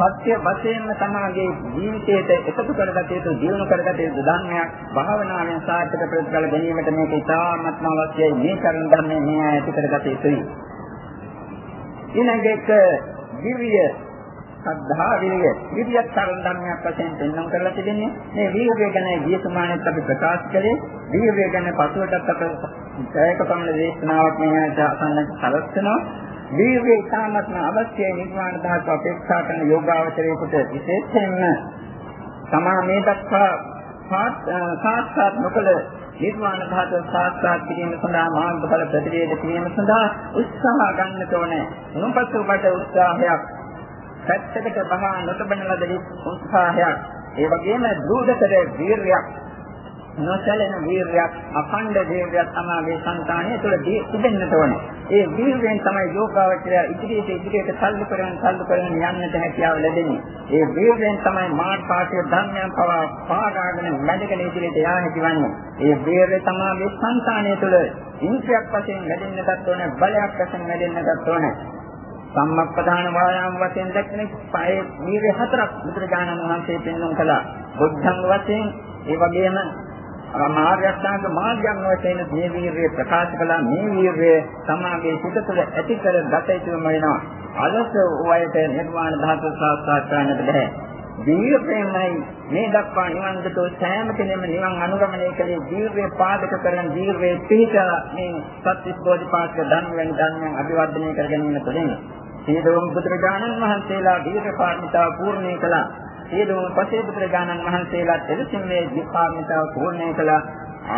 සත්‍ය වශයෙන්ම තමාගේ ජීවිතයට එකතු කරගත යුතු දියුණු කරගත යුතු ධර්මයක් භාවනාවෙන් සාර්ථක ප්‍රතිඵල ගැනීමට මේක ඉතාමත්ම අවශ්‍යයි. මේ කරුණ ධර්මයේ මේ ඇති කරගත යුතුයි. ඊළඟට විරිය සද්ධා විරිය විරිය කරුණ ධර්මයක් වශයෙන් පෙන්වන්න කරලා තිබෙන්නේ මේ විරිය ගැන ගිය සමානෙත් අපි ප්‍රකාශ කළේ. විරිය ගැන පසුවටත් අප ඒකකම දේශනාවක් මේ ඇයට අසන්නට සලස්වනවා වීර්යය ඉතාමත්ම අවශ්‍යයි නිර්වාණ ධාතුව අපේක්ෂා කරන යෝගාවචරයේකට විශේෂයෙන්ම තමා මේ දක්වා සාක්ෂාත් නොකළ නිර්වාණ ධාතුව සාක්ෂාත් කිරීම සඳහා මාර්ගඵල ප්‍රතිවේද කිරීම සඳහා උත්සාහ ගන්නට ඕනේ. මොනපසුබට උත්සාහයක් පැත්තකට බහා නොතබන ලද උත්සාහයක් ඒ වගේම දුරදතර වීර්යයක් නොසැලෙන වීර්යයක් අඛණ්ඩ වීර්යයක් තමයි සංතානය තුළ තිබෙන්නට ඕනේ. ඒ වීර්යයෙන් තමයි යෝගාවචරය ඉදිරියට ඉදිරියට සල්ලු කරගෙන සල්ලු කරගෙන යන්නට හැකියාව ලැබෙන්නේ. ඒ වීර්යයෙන් තමයි මාර්ග පාඨය ධර්මයන් පවා පාඩාගෙන වැඩගෙන ඉදිරියට යා හැකිවන්නේ. ඒ වීර්යය තමයි සංතානය තුළ ඉන්ද්‍රියක් වශයෙන් වැඩෙන්නටත් ඕනේ, බලයක් වශයෙන් වැඩෙන්නටත් ඕනේ. සම්මප්පදාන වායාම වශයෙන් දැක්කනේ පහේ වීර්ය හතරක් බුදුරජාණන් වහන්සේ පෙන්වන කළා. බුද්ධංග වශයෙන් ඒ වගේම මාර්ග අෂ්ටාංග මාර්ගයන් වශයෙන් මේ වීර්යය ප්‍රකාශ කළා. මේ වීර්යය සමාගයේ සිත තුළ ඇති කර ගත යුතුම වෙනවා. අලස වයට නිර්වාණ ධාතු සාක්ෂාත් කරන්නට බෑ වීර්යයෙන්මයි මේ දක්වා නිවන් දතෝ සෑම කෙනෙම නිවන් අනුගමනය කළේ වීර්යය පාදක කරගෙන වීර්යයේ පිහිට මේ සත්‍විස් බෝධිපාක්ෂ ධර්ම වෙන ධර්මයන් අභිවර්ධනය කර ගැනීම තුළින්. සීලෝම පුත්‍රජානන් වහන්සේලා වීර්ය පාරමිතාව පූර්ණේ කළා. සියලුම පසේ බුදුරජාණන් වහන්සේලාත් එලෙසින් මේ දීපාමිතාව පූර්ණය කළා.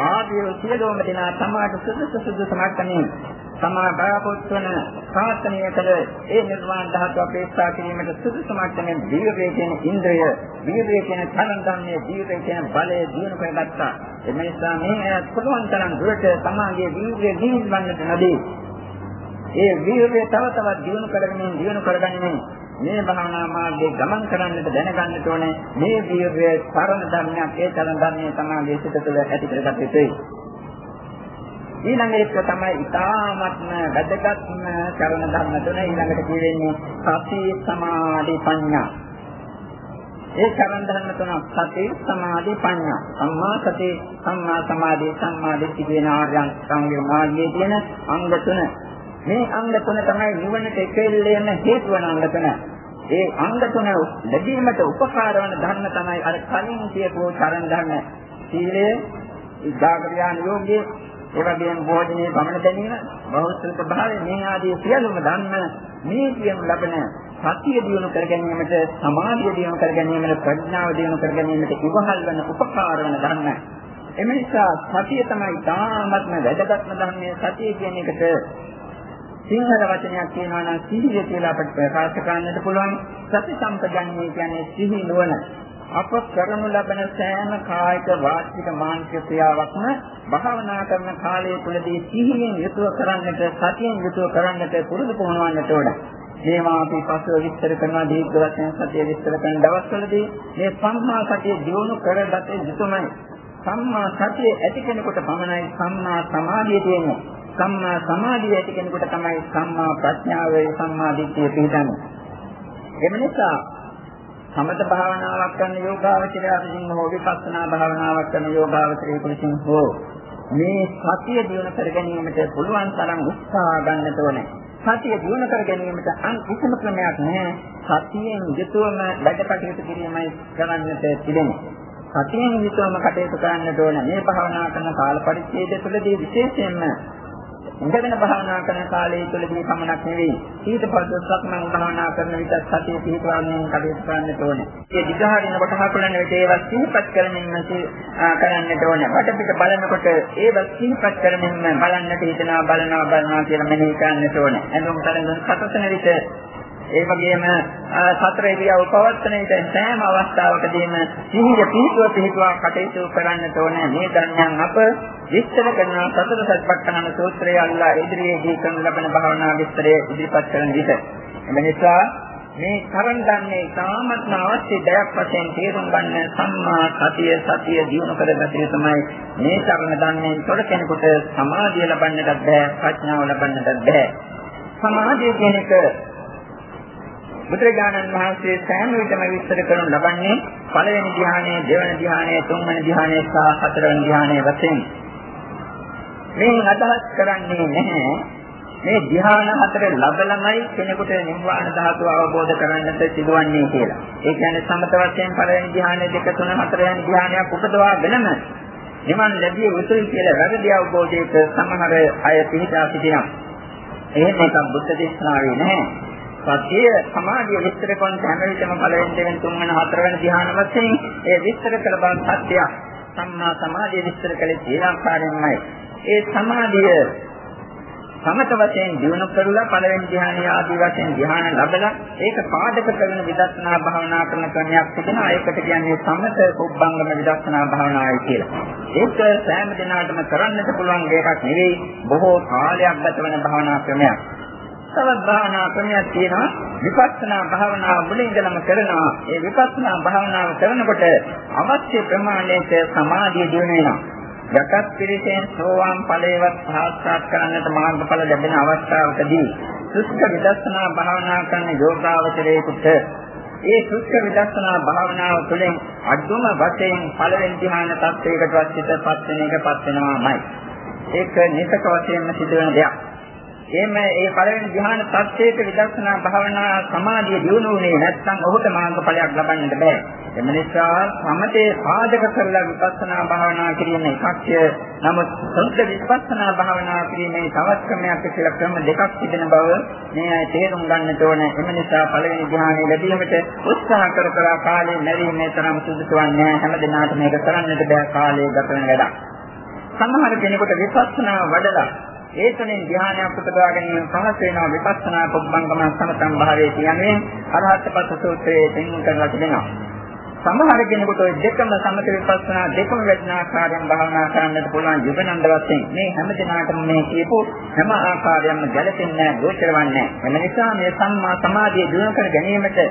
ආදී සියලුම දෙනා සමාජ සුදුසු සුදුසු මට්ටමින් සමා බයපොත් වන ප්‍රාර්ථනීය කළ ඒ නිර්වාණ ධාතු අපේක්ෂා කිරීමට සුදුසු මට්ටමින් දීර්ඝය කියන ඉන්ද්‍රය, දීර්ඝය කියන තරන්දන්නේ, දීර්ඝය කියන බලය දිනු කරගත්තා. එම නිසා මේ පුළුවන් තරම් දුරට සමාජයේ දීර්ඝය දිනවන්නට නැදී ඒ වීර්යය තව තවත් දියුණු කරගෙන දියුණු කරගන්නේ මේ භාවනා මාර්ගයේ ගමන් කරන්නට දැනගන්නට ඕනේ මේ වීර්යය සරණ ධර්මයක් ඒ තරම් ධර්මයේ තමයි සිත තුළ ඇති කරගත යුතුයි. ඊළඟ එක තමයි ඊ타ත්ම වැදගත්ම චරණ ධර්ම තුන ඊළඟට කියවෙන්නේ සති සමාධි ප්‍රඥා. ඒ චරණ ධර්ම තුන සති සමාධි ප්‍රඥා. සම්මා සති සම්මා සමාධි සම්මා දිට්ඨි කියන ආර්යයන් සංගේ මාර්ගයේ තියෙන අංග තුන. මේ අංග තුන තමයි නිවනට එකෙල්ලෙන්න හේතු වන අංග තුන. ඒ අංග තුන ලැබීමට උපකාර වන ධර්ම තමයි අර කලින් කියපු චරණ ධර්ම. සීලය, ඉද්ධාග්‍රයන් යෝග්‍ය, ඒ වගේම භෝජනයේ බමන දැනීම, බෞද්ධ භාවය මේ ආදී සියලුම ධර්ම මේ කියන ලබන සතිය දියුණු කර ගැනීමට, සමාධිය දියුණු කර ගැනීමට, ප්‍රඥාව දියුණු කර ගැනීමට ඉවහල් වන උපකාර වන ධර්ම. එම නිසා සතිය තමයි තාමත්ම වැදගත්ම ධර්මයේ සතිය කියන එකට සිංහල වචනයක් කියනවා නම් සිහිය කියලා අපිට ප්‍රකාශ කරන්නට පුළුවන් සති සම්පජන්ණය කියන්නේ සිහි නුවණ අප කරනු ලබන සෑම කායික වාචික මානසික ක්‍රියාවක්ම භාවනා කරන කාලය තුළදී සිහියෙන් යුතුව කරන්නට සතියෙන් යුතුව කරන්නට පුරුදු පුහුණුවන්නට ඕන. මේවා අපි පසුව විස්තර කරනවා දීර්ඝ වශයෙන් සතිය විස්තර කරන දවස්වලදී මේ සම්මා සතිය දියුණු කරගත යුතුමයි. සම්මා සතිය ඇති කෙනෙකුට පමණයි සම්මා සමාධිය තියෙන්නේ. සම්මා සමාධිය ඇති කෙනෙකුට තමයි සම්මා ප්‍රඥාවේ සම්මා දිට්ඨිය පිහිටන්නේ. එම නිසා සමත භාවනාවක් කරන යෝගාවචරය විසින් හෝ විපස්සනා භාවනාවක් කරන යෝගාවචරය විසින් හෝ මේ සතිය දිනු කර ගැනීමට පුළුවන් තරම් උත්සාහ ගන්නට ඕනේ. සතිය දිනු කර ගැනීමට අන් කිසිම ක්‍රමයක් නැහැ. සතියෙන් යුතුවම වැඩ කටයුතු කිරීමයි කරන්නට තිබෙන්නේ. සතියෙන් යුතුවම කටයුතු කරන්නට ඕන. මේ භාවනා කරන කාල පරිච්ඡේදය තුළදී විශේෂයෙන්ම ඉඳගෙන භාවනා කරන කාලය තුළදී පමණක් නෙවෙයි ඊට පස්සේ සක්මන් භාවනා කරන විට සතිය පිහිටවන්නේ කටයුතු කරන්නට ඕනේ. ඒ දිගහරින කොට හකුලන විට ඒවත් සිහිපත් කරමින් කරන්නට ඕනේ. වටපිට බලනකොට ඒවත් සිහිපත් කරමින් බලන්නට හිතනවා බලනවා බලනවා කියලා මෙනෙහි කරන්නට ඕනේ. එතකොට තරඟ සතසන විට ඒ වගේම සතර ඉරියව් පවත්වන විට සෑම අවස්ථාවකදීම සිහිය පිහිටුව පිහිටුවා කටයුතු කරන්නට ඕනේ. මේ ධර්මයන් අප විස්තර කරන සතර සත්පට්ඨාන සූත්‍රය අල්ලා ඉදිරියේදී කරන ලබන භාවනා විස්තරය ඉදිරිපත් කරන විට එම නිසා මේ තරන් දන්නේ සාමත්ම අවශ්‍ය දෙයක් වශයෙන් තේරුම් ගන්න සම්මා සතිය සතිය දිනු කරගත යුතුමයි මේ තරණ දන්නේ තොර කෙනෙකුට සමාධිය ලබන්නටත් බෑ ප්‍රඥාව ලබන්නටත් බෑ සමාධිය කියන එක බුදුරජාණන් වහන්සේ සෑම විටම විස්තර කරනු ලබන්නේ පළවෙනි ධ්‍යානයේ, දෙවන ධ්‍යානයේ, තුන්වෙනි ධ්‍යානයේ සහ හතරවෙනි ධ්‍යානයේ වශයෙන්. මේ අදහස් කරන්නේ නැහැ මේ ධ්‍යාන හතර ලබලමයි කෙනෙකුට නිර්වාණ ධාතුව අවබෝධ කරගන්නට සිදුවන්නේ කියලා. ඒ කියන්නේ සමත වශයෙන් පළවෙනි ධ්‍යානයේ දෙක තුන හතර යන ධ්‍යානයක් උපදවාගෙනම නිවන් ලැබිය යුතුයි කියලා වැරදි අවබෝධයක සමහර අය පිළිදා සිටිනවා. එහෙම එකක් බුද්ධ දේශනාවේ නැහැ. සතිය සමාධිය විස්තර කරන හැම විටම පළවෙනි දෙවෙනි තුන්වෙනි හතරවෙනි ධ්‍යාන වශයෙන් ඒ විස්තර කළ බව සත්‍යය. සම්මා සමාධිය විස්තර කළේ ඒ ආකාරයෙන්මයි. ඒ සමාධිය සමත වශයෙන් දිනු කරලා පළවෙනි ධ්‍යානය ආදී වශයෙන් ධ්‍යාන ලැබලා ඒක පාදක කරන විදර්ශනා භාවනා කරන ක්‍රමයක් තිබෙනවා. ඒකට කියන්නේ සමත කුබ්බංගම විදර්ශනා භාවනාවයි කියලා. ඒක සෑම දිනකටම කරන්නට පුළුවන් දෙයක් නෙවෙයි. බොහෝ කාලයක් ගත වෙන භාවනා ක්‍රමයක්. තවත් භාවනා ක්‍රමයක් තියෙනවා. විපස්සනා භාවනාව මුලින්දලම කරනවා. ඒ විපස්සනා භාවනාව කරනකොට අවශ්‍ය ප්‍රමාණයට සමාධිය දිනු වෙනවා. යටත් පිළිසෙන් සෝවාන් ඵලයේවත් සාක්ෂාත් කරන්නට මාර්ගඵල ලැබෙන අවස්ථාවකදී සුද්ධ විදර්ශනා භාවනා කරන යෝගාවචරයේකට ඒ සුද්ධ විදර්ශනා භාවනාව තුළින් අදුම වශයෙන් පළවෙනි ධ්‍යාන තත්ත්වයකටවත් සිතපත් වෙන එකපත් වෙනවාමයි. ඒක නිසක වශයෙන්ම සිදුවෙන දෙයක්. එහෙම ඒ පළවෙනි ධ්‍යාන තත්ත්වයක විදර්ශනා භාවනා සමාධිය දියුණුුනේ නැත්නම් ඔහුට මාර්ගඵලයක් ලබන්නට බෑ. එම නිසා සමතේ සාධක කරලා විපස්සනා භාවනා කිරීම එකක්ය. නමුත් සුද්ධ විපස්සනා භාවනා කිරීමේ තවත් ක්‍රමයක් කියලා ක්‍රම දෙකක් තිබෙන බව මේ අය තේරුම් ගන්නට ඕන. එම නිසා පළවෙනි ධ්‍යානෙ ලැබීමට උත්සාහ කර කර කාලේ නැරීමේ තරම් සුදුසු වන්නේ හැම දිනකටම මේක කරන්නට බෑ කාලය ගත වෙන වැඩක්. සමහර කෙනෙකුට විපස්සනා වඩලා ඒ තුළින් ධ්‍යානයක් උපදවා ගැනීම පහසු වෙනවා විපස්සනා පුබ්බංගම සමතම් භාවයේ කියන්නේ අරහත් පස්ස සූත්‍රයේ තෙන්නුම් කරලා තිබෙනවා. සමහර කෙනෙකුට ওই දෙකම සමත විපස්සනා දෙකම වැඩින ආකාරයෙන් භාවනා කරන්නට පුළුවන් යුගනන්ද වශයෙන් මේ හැම දිනකටම මේ කියපු හැම ආකාරයෙන්ම ගැලපෙන්නේ නැහැ, ගෝචරවන්නේ නැහැ. එම නිසා මේ සම්මා සමාධිය දිනු කර ගැනීමට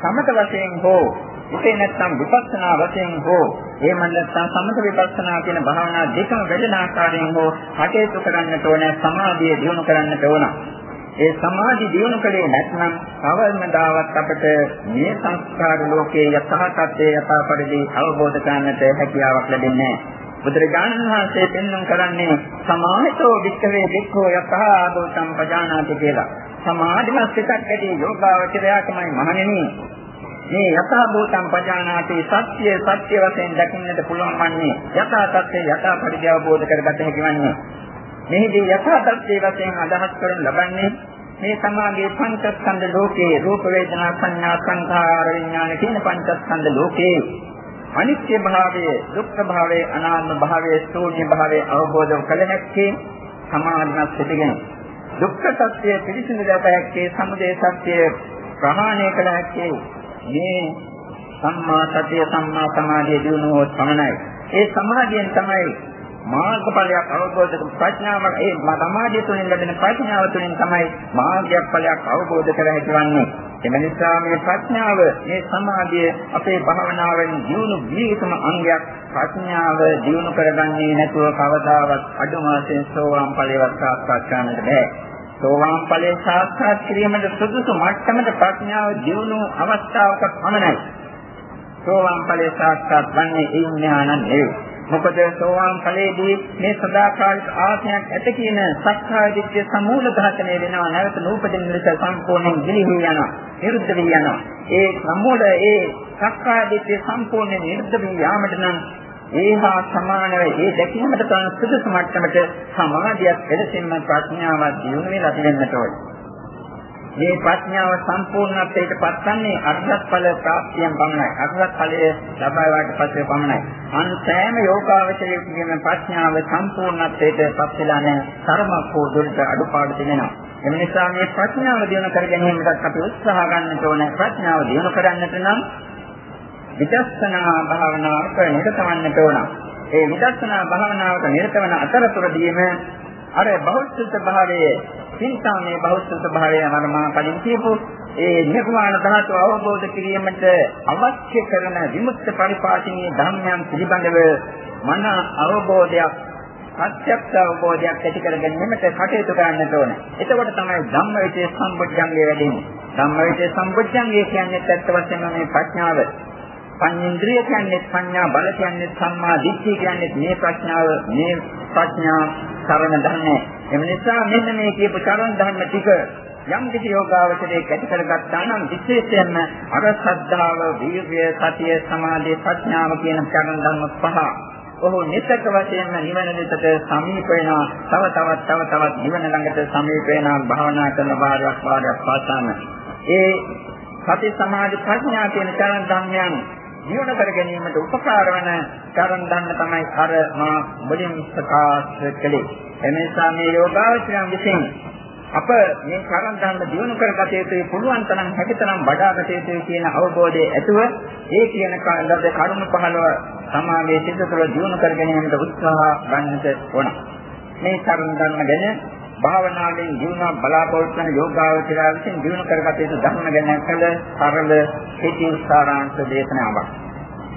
සමත වශයෙන් හෝ ඉතින් නැත්නම් විපස්සනා වශයෙන් හෝ එහෙම නැත්නම් සමථ විපස්සනා කියන භාවනා දෙකම වැඩෙන ආකාරයෙන් හෝ කටයුතු කරන්නට ඕන සමාධිය දියුණු කරන්නට ඕන. ඒ සමාධි දියුණු කලේ නැත්නම් කවමදාවත් අපට මේ සංස්කාර ලෝකයේ යථා තත්ත්වයේ යථා පරිදි අවබෝධ කරගන්නට හැකියාවක් ලැබෙන්නේ නැහැ. බුදුරජාණන් වහන්සේ පෙන්වන්න කරන්නේ සමාහිතෝ වික්කවේ වික්ඛෝ යථා ආදෝතම් පජානාති කියලා. සමාධිමත් සිතක් ඇති යෝගාවචරයාටමයි මහණෙනි මේ යථා භූතං පජානාති සත්‍ය සත්‍ය වශයෙන් දකින්නට පුළුවන් වන්නේ යථා තත්ත්වය යථා පරිදි අවබෝධ කරගත හැකි වන්නේ. මෙහිදී යථා තත්ත්වයේ වශයෙන් අදහස් කරන ලබන්නේ මේ සමාගයේ පංචස්කන්ධ ලෝකයේ රූප වේදනා සංඥා සංඛාර විඥාන කියන පංචස්කන්ධ ලෝකයේ අනිත්‍ය භාවයේ දුක්ඛ භාවයේ අනාත්ම භාවයේ ශූන්‍ය භාවයේ අවබෝධ කළ හැක්කේ සමාධිමත් සිටගෙන. දුක්ඛ සත්‍ය පිළිසිඳ දත හැක්කේ සමුදය සත්‍ය ප්‍රහාණය කළ හැක්කේ මේ සම්මා සතිය සම්මා සමාධිය දිනුවොත් පමණයි. ඒ සමාධියෙන් තමයි මාර්ගඵලයක් අවබෝධ කරගන්න ප්‍රඥාවක් ඒ සමාධිය තුළින් ලැබෙන ප්‍රඥාව තුළින් තමයි මාර්ගයක් ඵලයක් අවබෝධ කර හැකිවන්නේ. එම නිසා මේ ප්‍රඥාව මේ සමාධිය අපේ භාවනාවෙන් දියුණු ජීවිතම අංගයක් ප්‍රඥාව දියුණු කරගන්නේ නැතුව කවදාවත් අඩුම වශයෙන් සෝවාන් ඵලයක් සාක්ෂාත් කරන්නට බෑ. සෝවාන් ඵලයේ සාක්ෂාත් කිරීමට සුදුසු මට්ටමට ප්‍රඥාව දියුණු අවස්ථාවක පමණයි. සෝවාන් ඵලයේ සාක්ෂාත් වන්නේ ඒ ඥානන් නෙවෙයි. මොකද සෝවාන් ඵලයේදී මේ සදාකාලික ආත්මයක් ඇත කියන සක්කාය දිට්ඨිය සමූල ඝාතනය වෙනවා නැවත නූපදින ලෙස සම්පූර්ණයෙන් ගිලිහි යනවා නිරුද්ධ වී යනවා ඒ සමූල ඒ සක්කාය දිට්ඨිය සම්පූර්ණයෙන් නිරුද්ධ වී යාමට නම් ඒහා සමානව ඒ දැකීමට තන සුදුසු මට්ටමට සමාධියක් එලෙසින්ම ප්‍රඥාවක් දියුණු වෙලා තිබෙන්නට ඕනේ මේ ප්‍රඥාව සම්පූර්ණත්වයට පත්වන්නේ අරහත් ඵල ප්‍රාප්තියෙන් පමණයි. අරහත් ඵලයේ ලබාවාට පස්සේ පමණයි. අන් සෑම යෝගාවචරයේ කියන ප්‍රඥාව සම්පූර්ණත්වයට පත් වෙලා නැහැ. කර්මක් හෝ දුරට අඩුපාඩු තිබෙනවා. එම නිසා මේ ප්‍රඥාව දිනු කර ගැනීමකට අපි උත්සාහ ගන්නට ඕනේ. ප්‍රඥාව දිනු කරන්නට නම් විදර්ශනා භාවනාවක නිරතවන්නට ඕන. ඒ විදර්ශනා භාවනාවක නිරත වන අතරතුරදීම අර බෞද්ධ භාවයේ චින්තාමේ බෞද්ධ භාවය මම කලින් කියපු ඒ නිර්වාණ ධාතුව අවබෝධ කිරීමට අවශ්‍ය කරන විමුක්ත පරිපාටිනී ධර්මයන් පිළිබඳව මන අවබෝධයක් ප්‍රත්‍යක්ෂ අවබෝධයක් ඇති කර ගැනීමට කටයුතු කරන්නට ඕන. එතකොට තමයි ධම්මවිචේ සම්බුද්ධංගේ වැඩෙන්නේ. ධම්මවිචේ සම්බුද්ධංගේ කියන්නේ ඇත්ත වශයෙන්ම මේ ප්‍රඥාව. පඤ්ඤේන්ද්‍රිය කියන්නේ සංඥා බල කියන්නේ සම්මා දිට්ඨිය කියන්නේ මේ ප්‍රඥාව මේ ප්‍රඥා සරණ ධර්මයේ. එම නිසා මෙන්න මේ කියපු සරණ ධර්ම ටික යම් කිසි යෝගාවචරයේ ඇති කරගත්තා නම් විශේෂයෙන්ම අර ශ්‍රද්ධාව, වීර්ය, සතිය, සමාධි, ප්‍රඥාව කියන චරණ ධර්ම පහ ඔහු නිසක වශයෙන්ම නිවන දෙතට සමීප වෙනවා. තව තවත් තව තවත් නිවන ළඟට සමීප වෙනවා භාවනා කරන වාරයක් වාරයක් පාසාම. ඒ සති සමාධි ප්‍රඥා කියන චරණ ධර්මයන් ජීවන කර ගැනීමට උපකාර වන කරුණ දන්න තමයි අර මා මුලින් ප්‍රකාශ කළේ. එනිසා මේ යෝගාවචරයන් විසින් අප මේ කරුණ දන්න දිනු කරගත යුතුයි පුළුවන් තරම් හැකිතරම් වඩාගත යුතුයි කියන අවබෝධය ඇතුව ඒ කියන ලද කරුණ පහළව සමාගයේ සිත තුළ දිනු කර ගැනීමට උත්සාහ ගන්නට ඕන. මේ කරුණ දන්න ගැන භාවනාවෙන් ජීවන බලාපොරොත්තු වන යෝගාවචරය විසින් ජීවන කරගත යුතු ධර්ම ගැන කළ සරල සිටි සාරාංශ දේශනාවක්.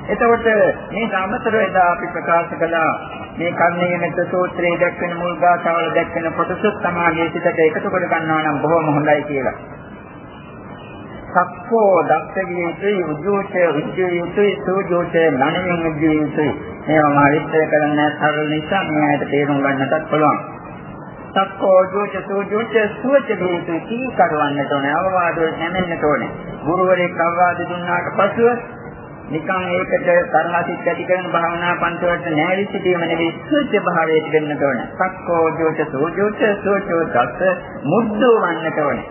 එතකොට මේ සම්මතර එදා අපි ප්‍රකාශ කළා මේ කර්ණීය මෙත්ත සූත්‍රයේ දැක්වෙන මුල් ගාථාවල දැක්වෙන කොටස සමාගයේ සිටට එකතු කර ගන්නවා නම් බොහොම හොඳයි කියලා. සක්කෝ දක්ෂගේ යුතුයි උද්‍යෝච උද්‍යෝච සෝජෝච මනමින් උද්‍යෝච මේවා මා විස්තර කරන්න සරල නිසා මේකට තේරුම් ගන්නටත් පුළුවන්. සක්කෝ ජෝච සෝජෝච සුවච දීතු කී කරවන්නට ඕනේ අවවාදවල නැමෙන්නට ඕනේ ගුරුවරයෙක් අවවාද දුන්නාට පසුව නිකන් ඒකට තරහසිත ඇති කරන භාවනා පන්තිවලට නැහැලි සිටීම නෙවෙයි සුද්ධ භාවයට දෙන්නට ඕනේ සක්කෝ ජෝච සෝජෝච සෝචෝ දස්ස මුද්දෝ වන්නට ඕනේ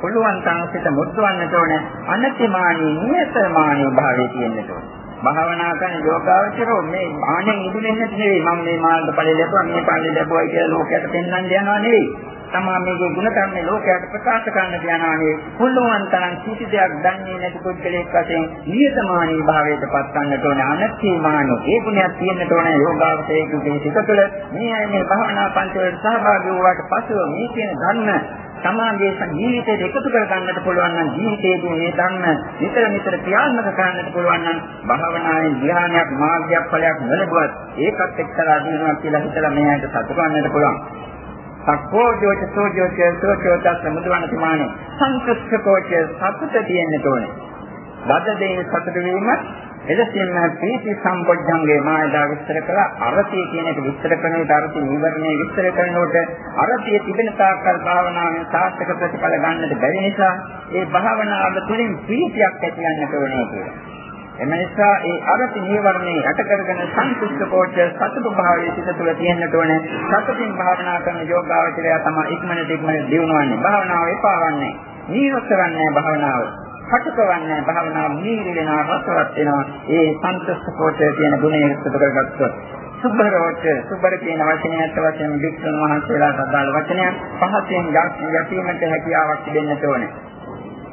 පුළුවන් තරම් සිත මුද්දවන්නට ඕනේ අනතිමානී නියතමානී භාවයේ තියෙන්නට ඕනේ භාවනා කරන යෝගාවචරෝ මේ ආනෙන් ඉදුලෙන්නට නෙවෙයි මම මේ මාර්ගඵල ලැබුවා මේ ඵල ලැබුවා කියලා ලෝකයට පෙන්වන්න යනවා නෙවෙයි. තමා මේකේ ගුණ කර්ම ලෝකයට ප්‍රකාශ කරන්න යනවා නෙවෙයි. පුළුවන් තරම් කිසි දෙයක් දන්නේ නැති පුද්ගලයෙක් වශයෙන් නියතමානී භාවයට පත් කරන්නට ඕනේ අනත්‍යමානෝ. ඒ ගුණයක් තියෙන්නට ඕනේ යෝගාවචරයේ සිත තුළ. මේ අය මේ භාවනා පන්තිවලට සහභාගී වුණාට පසුව මේ කියන ධර්ම සමාජයේ ජීවිතයට එකතු කර ගන්නට පුළුවන් නම් ජීවිතයේදී මේ ධර්ම නිතර නිතර ක්‍රියාත්මක කරන්නට පුළුවන් නම් භාවනාවේ ධ්‍යානයක් මාර්ගයක් ඵලයක් නොලබුවත් ඒකත් එක්තරා දිනුවක් කියලා හිතලා මෙයාට සතුටු වෙන්නට පුළුවන්. සක්කෝ ජෝච සෝජෝච සෝචෝ තස් මුදවන තිමානේ සංකෘෂ්ඨකෝච සතුට තියෙන්න ඕනේ. බද දෙයින් සතුට වීම එලෙසින්ම ප්‍රීති සම්පොඥංගේ මායදා විස්තර කළා අරතිය කියන එක විස්තර කරනකොට අරති නිවර්ණය විස්තර කරනකොට අරතිය තිබෙන තාක්කල් භාවනාවෙන් සාර්ථක ප්‍රතිඵල ගන්නට බැරි නිසා ඒ භාවනාව තුළින් ප්‍රීතියක් ඇති වෙන්නට ඕනේ කියලා. එම නිසා ඒ අරති නිවර්ණේ යට කරගෙන සංකුෂ්ඨ කෝච සතුට භාවයේ සිට තුළ තියෙන්නට ඕනේ. සතුටින් භාවනා කරන යෝගාවචරය තමයි ඉක්මනට ඉක්මනට දියුණුවන්නේ. භාවනාව එපාවන්නේ. නීරස කරන්නේ භාවනාව. කටකවන්නේ භාවනා මීරි වෙනවා රසවත් වෙනවා ඒ සන්තස්ස කෝටේ තියෙන ගුණය ඉස්සත කරගත්තොත් සුබරෝච සුබර කියන වචනේ අත් වශයෙන් වික්ෂුන් වහන්සේලාට අදාළ වචනයක් පහසෙන් යැපීමට හැකියාවක් තිබෙන්නට ඕනේ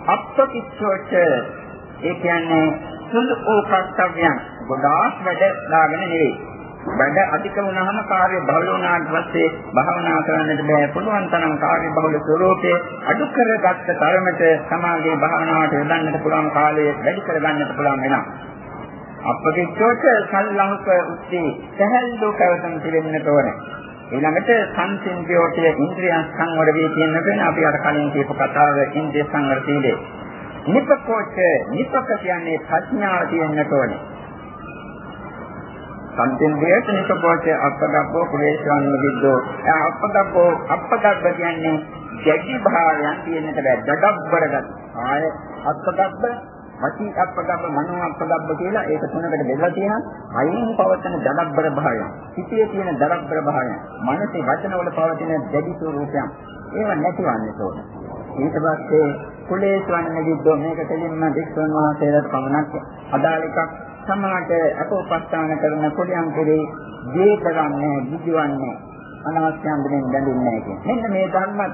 අප්පකිච්ඡෝච ඒ කියන්නේ සුදු ඕපස්තව්‍යයන් ගොඩාක් වැඩ ලාගෙන නෙවෙයි වැඩ අධික වුණාම කාර්ය බහුල වුණාට පස්සේ භාවනා කරන්නට බෑ පුළුවන් තරම් කාර්ය බහුල ස්වરૂපයේ අඩු කරගත්ත තරමට සමාගයේ භාවනාවට යොදන්නට පුළුවන් කාලය වැඩි කරගන්නට පුළුවන් වෙනවා. අපකිච්චෝච සල්ලංක උත්තේ සහල්ලෝ කවසම් පිළිෙන්නට ඕනේ. ඊළඟට සංසින්දියෝටය ඉන්ද්‍රියන් සංවර වී තියෙනකන් අපි අර කලින් කියපු කතාව ඉන්ද්‍රිය සංවර සීලේ. නිපකෝච නිපක කියන්නේ ප්‍රඥාව තියෙන්නට ඕනේ. සම්පෙන්දේට නිකපෝච අපදබ්බෝ කුලේශවන් විද්දෝ. අපදබ්බෝ අපදබ්බ කියන්නේ ජඩි භාවයන් කියන්නට බෑ. දඩබ්බරගත් ආය අපදබ්බ වචී අපදබ්බ මනෝ අපදබ්බ කියලා ඒක තුනකට බෙදලා තියෙනවා. අයින් පවතන දඩබ්බර භාවයන් සිටියේ තියෙන දඩබ්බර භාවයන් මනසේ වචනවල පවතින දැඩි ස්වરૂපයන් ඒව නැතිවන්නේ ඕන. ඊට පස්සේ කුලේශවන් විද්දෝ මේක දෙලින්ම වික්ෂුන් වහන්සේලාට පමණක් අදාළ එකක් සමාජ අපෝපස්ථාන කරන පොඩියන් කෙරේ දී කරන්නේ විදිවන්නේ අනවශ්‍ය අන්දමින් බැඳින්නේ නැහැ කියන්නේ. මෙන්න මේ ධර්මත්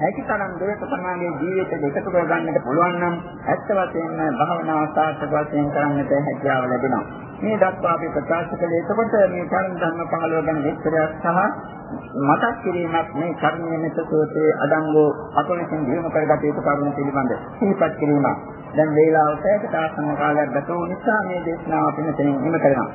හැකිතරම් දෙයක සමාජයේ ජීවිතයට එකතු කර ගන්නට පුළුවන් නම් ඇත්ත වශයෙන්ම භාවනා සාර්ථක වශයෙන් කරන්නට හැකියාව ලැබෙනවා. මේ දක්වා අපි ප්‍රකාශ කළේ එතකොට මේ කර්ම ධර්ම 15 ගැන විස්තරයක් සහ මතක් කිරීමක් මේ කර්මයේ මෙතසෝතේ අඩංගෝ අප විසින් දිනු කරගත යුතු කරුණු පිළිබඳ සිහිපත් කිරීමක්. දැන් වේලාව පැයකට ආසන්න කාලයක් ගත වූ නිසා මේ දේශනාව අපි මෙතනින් නිම කරනවා.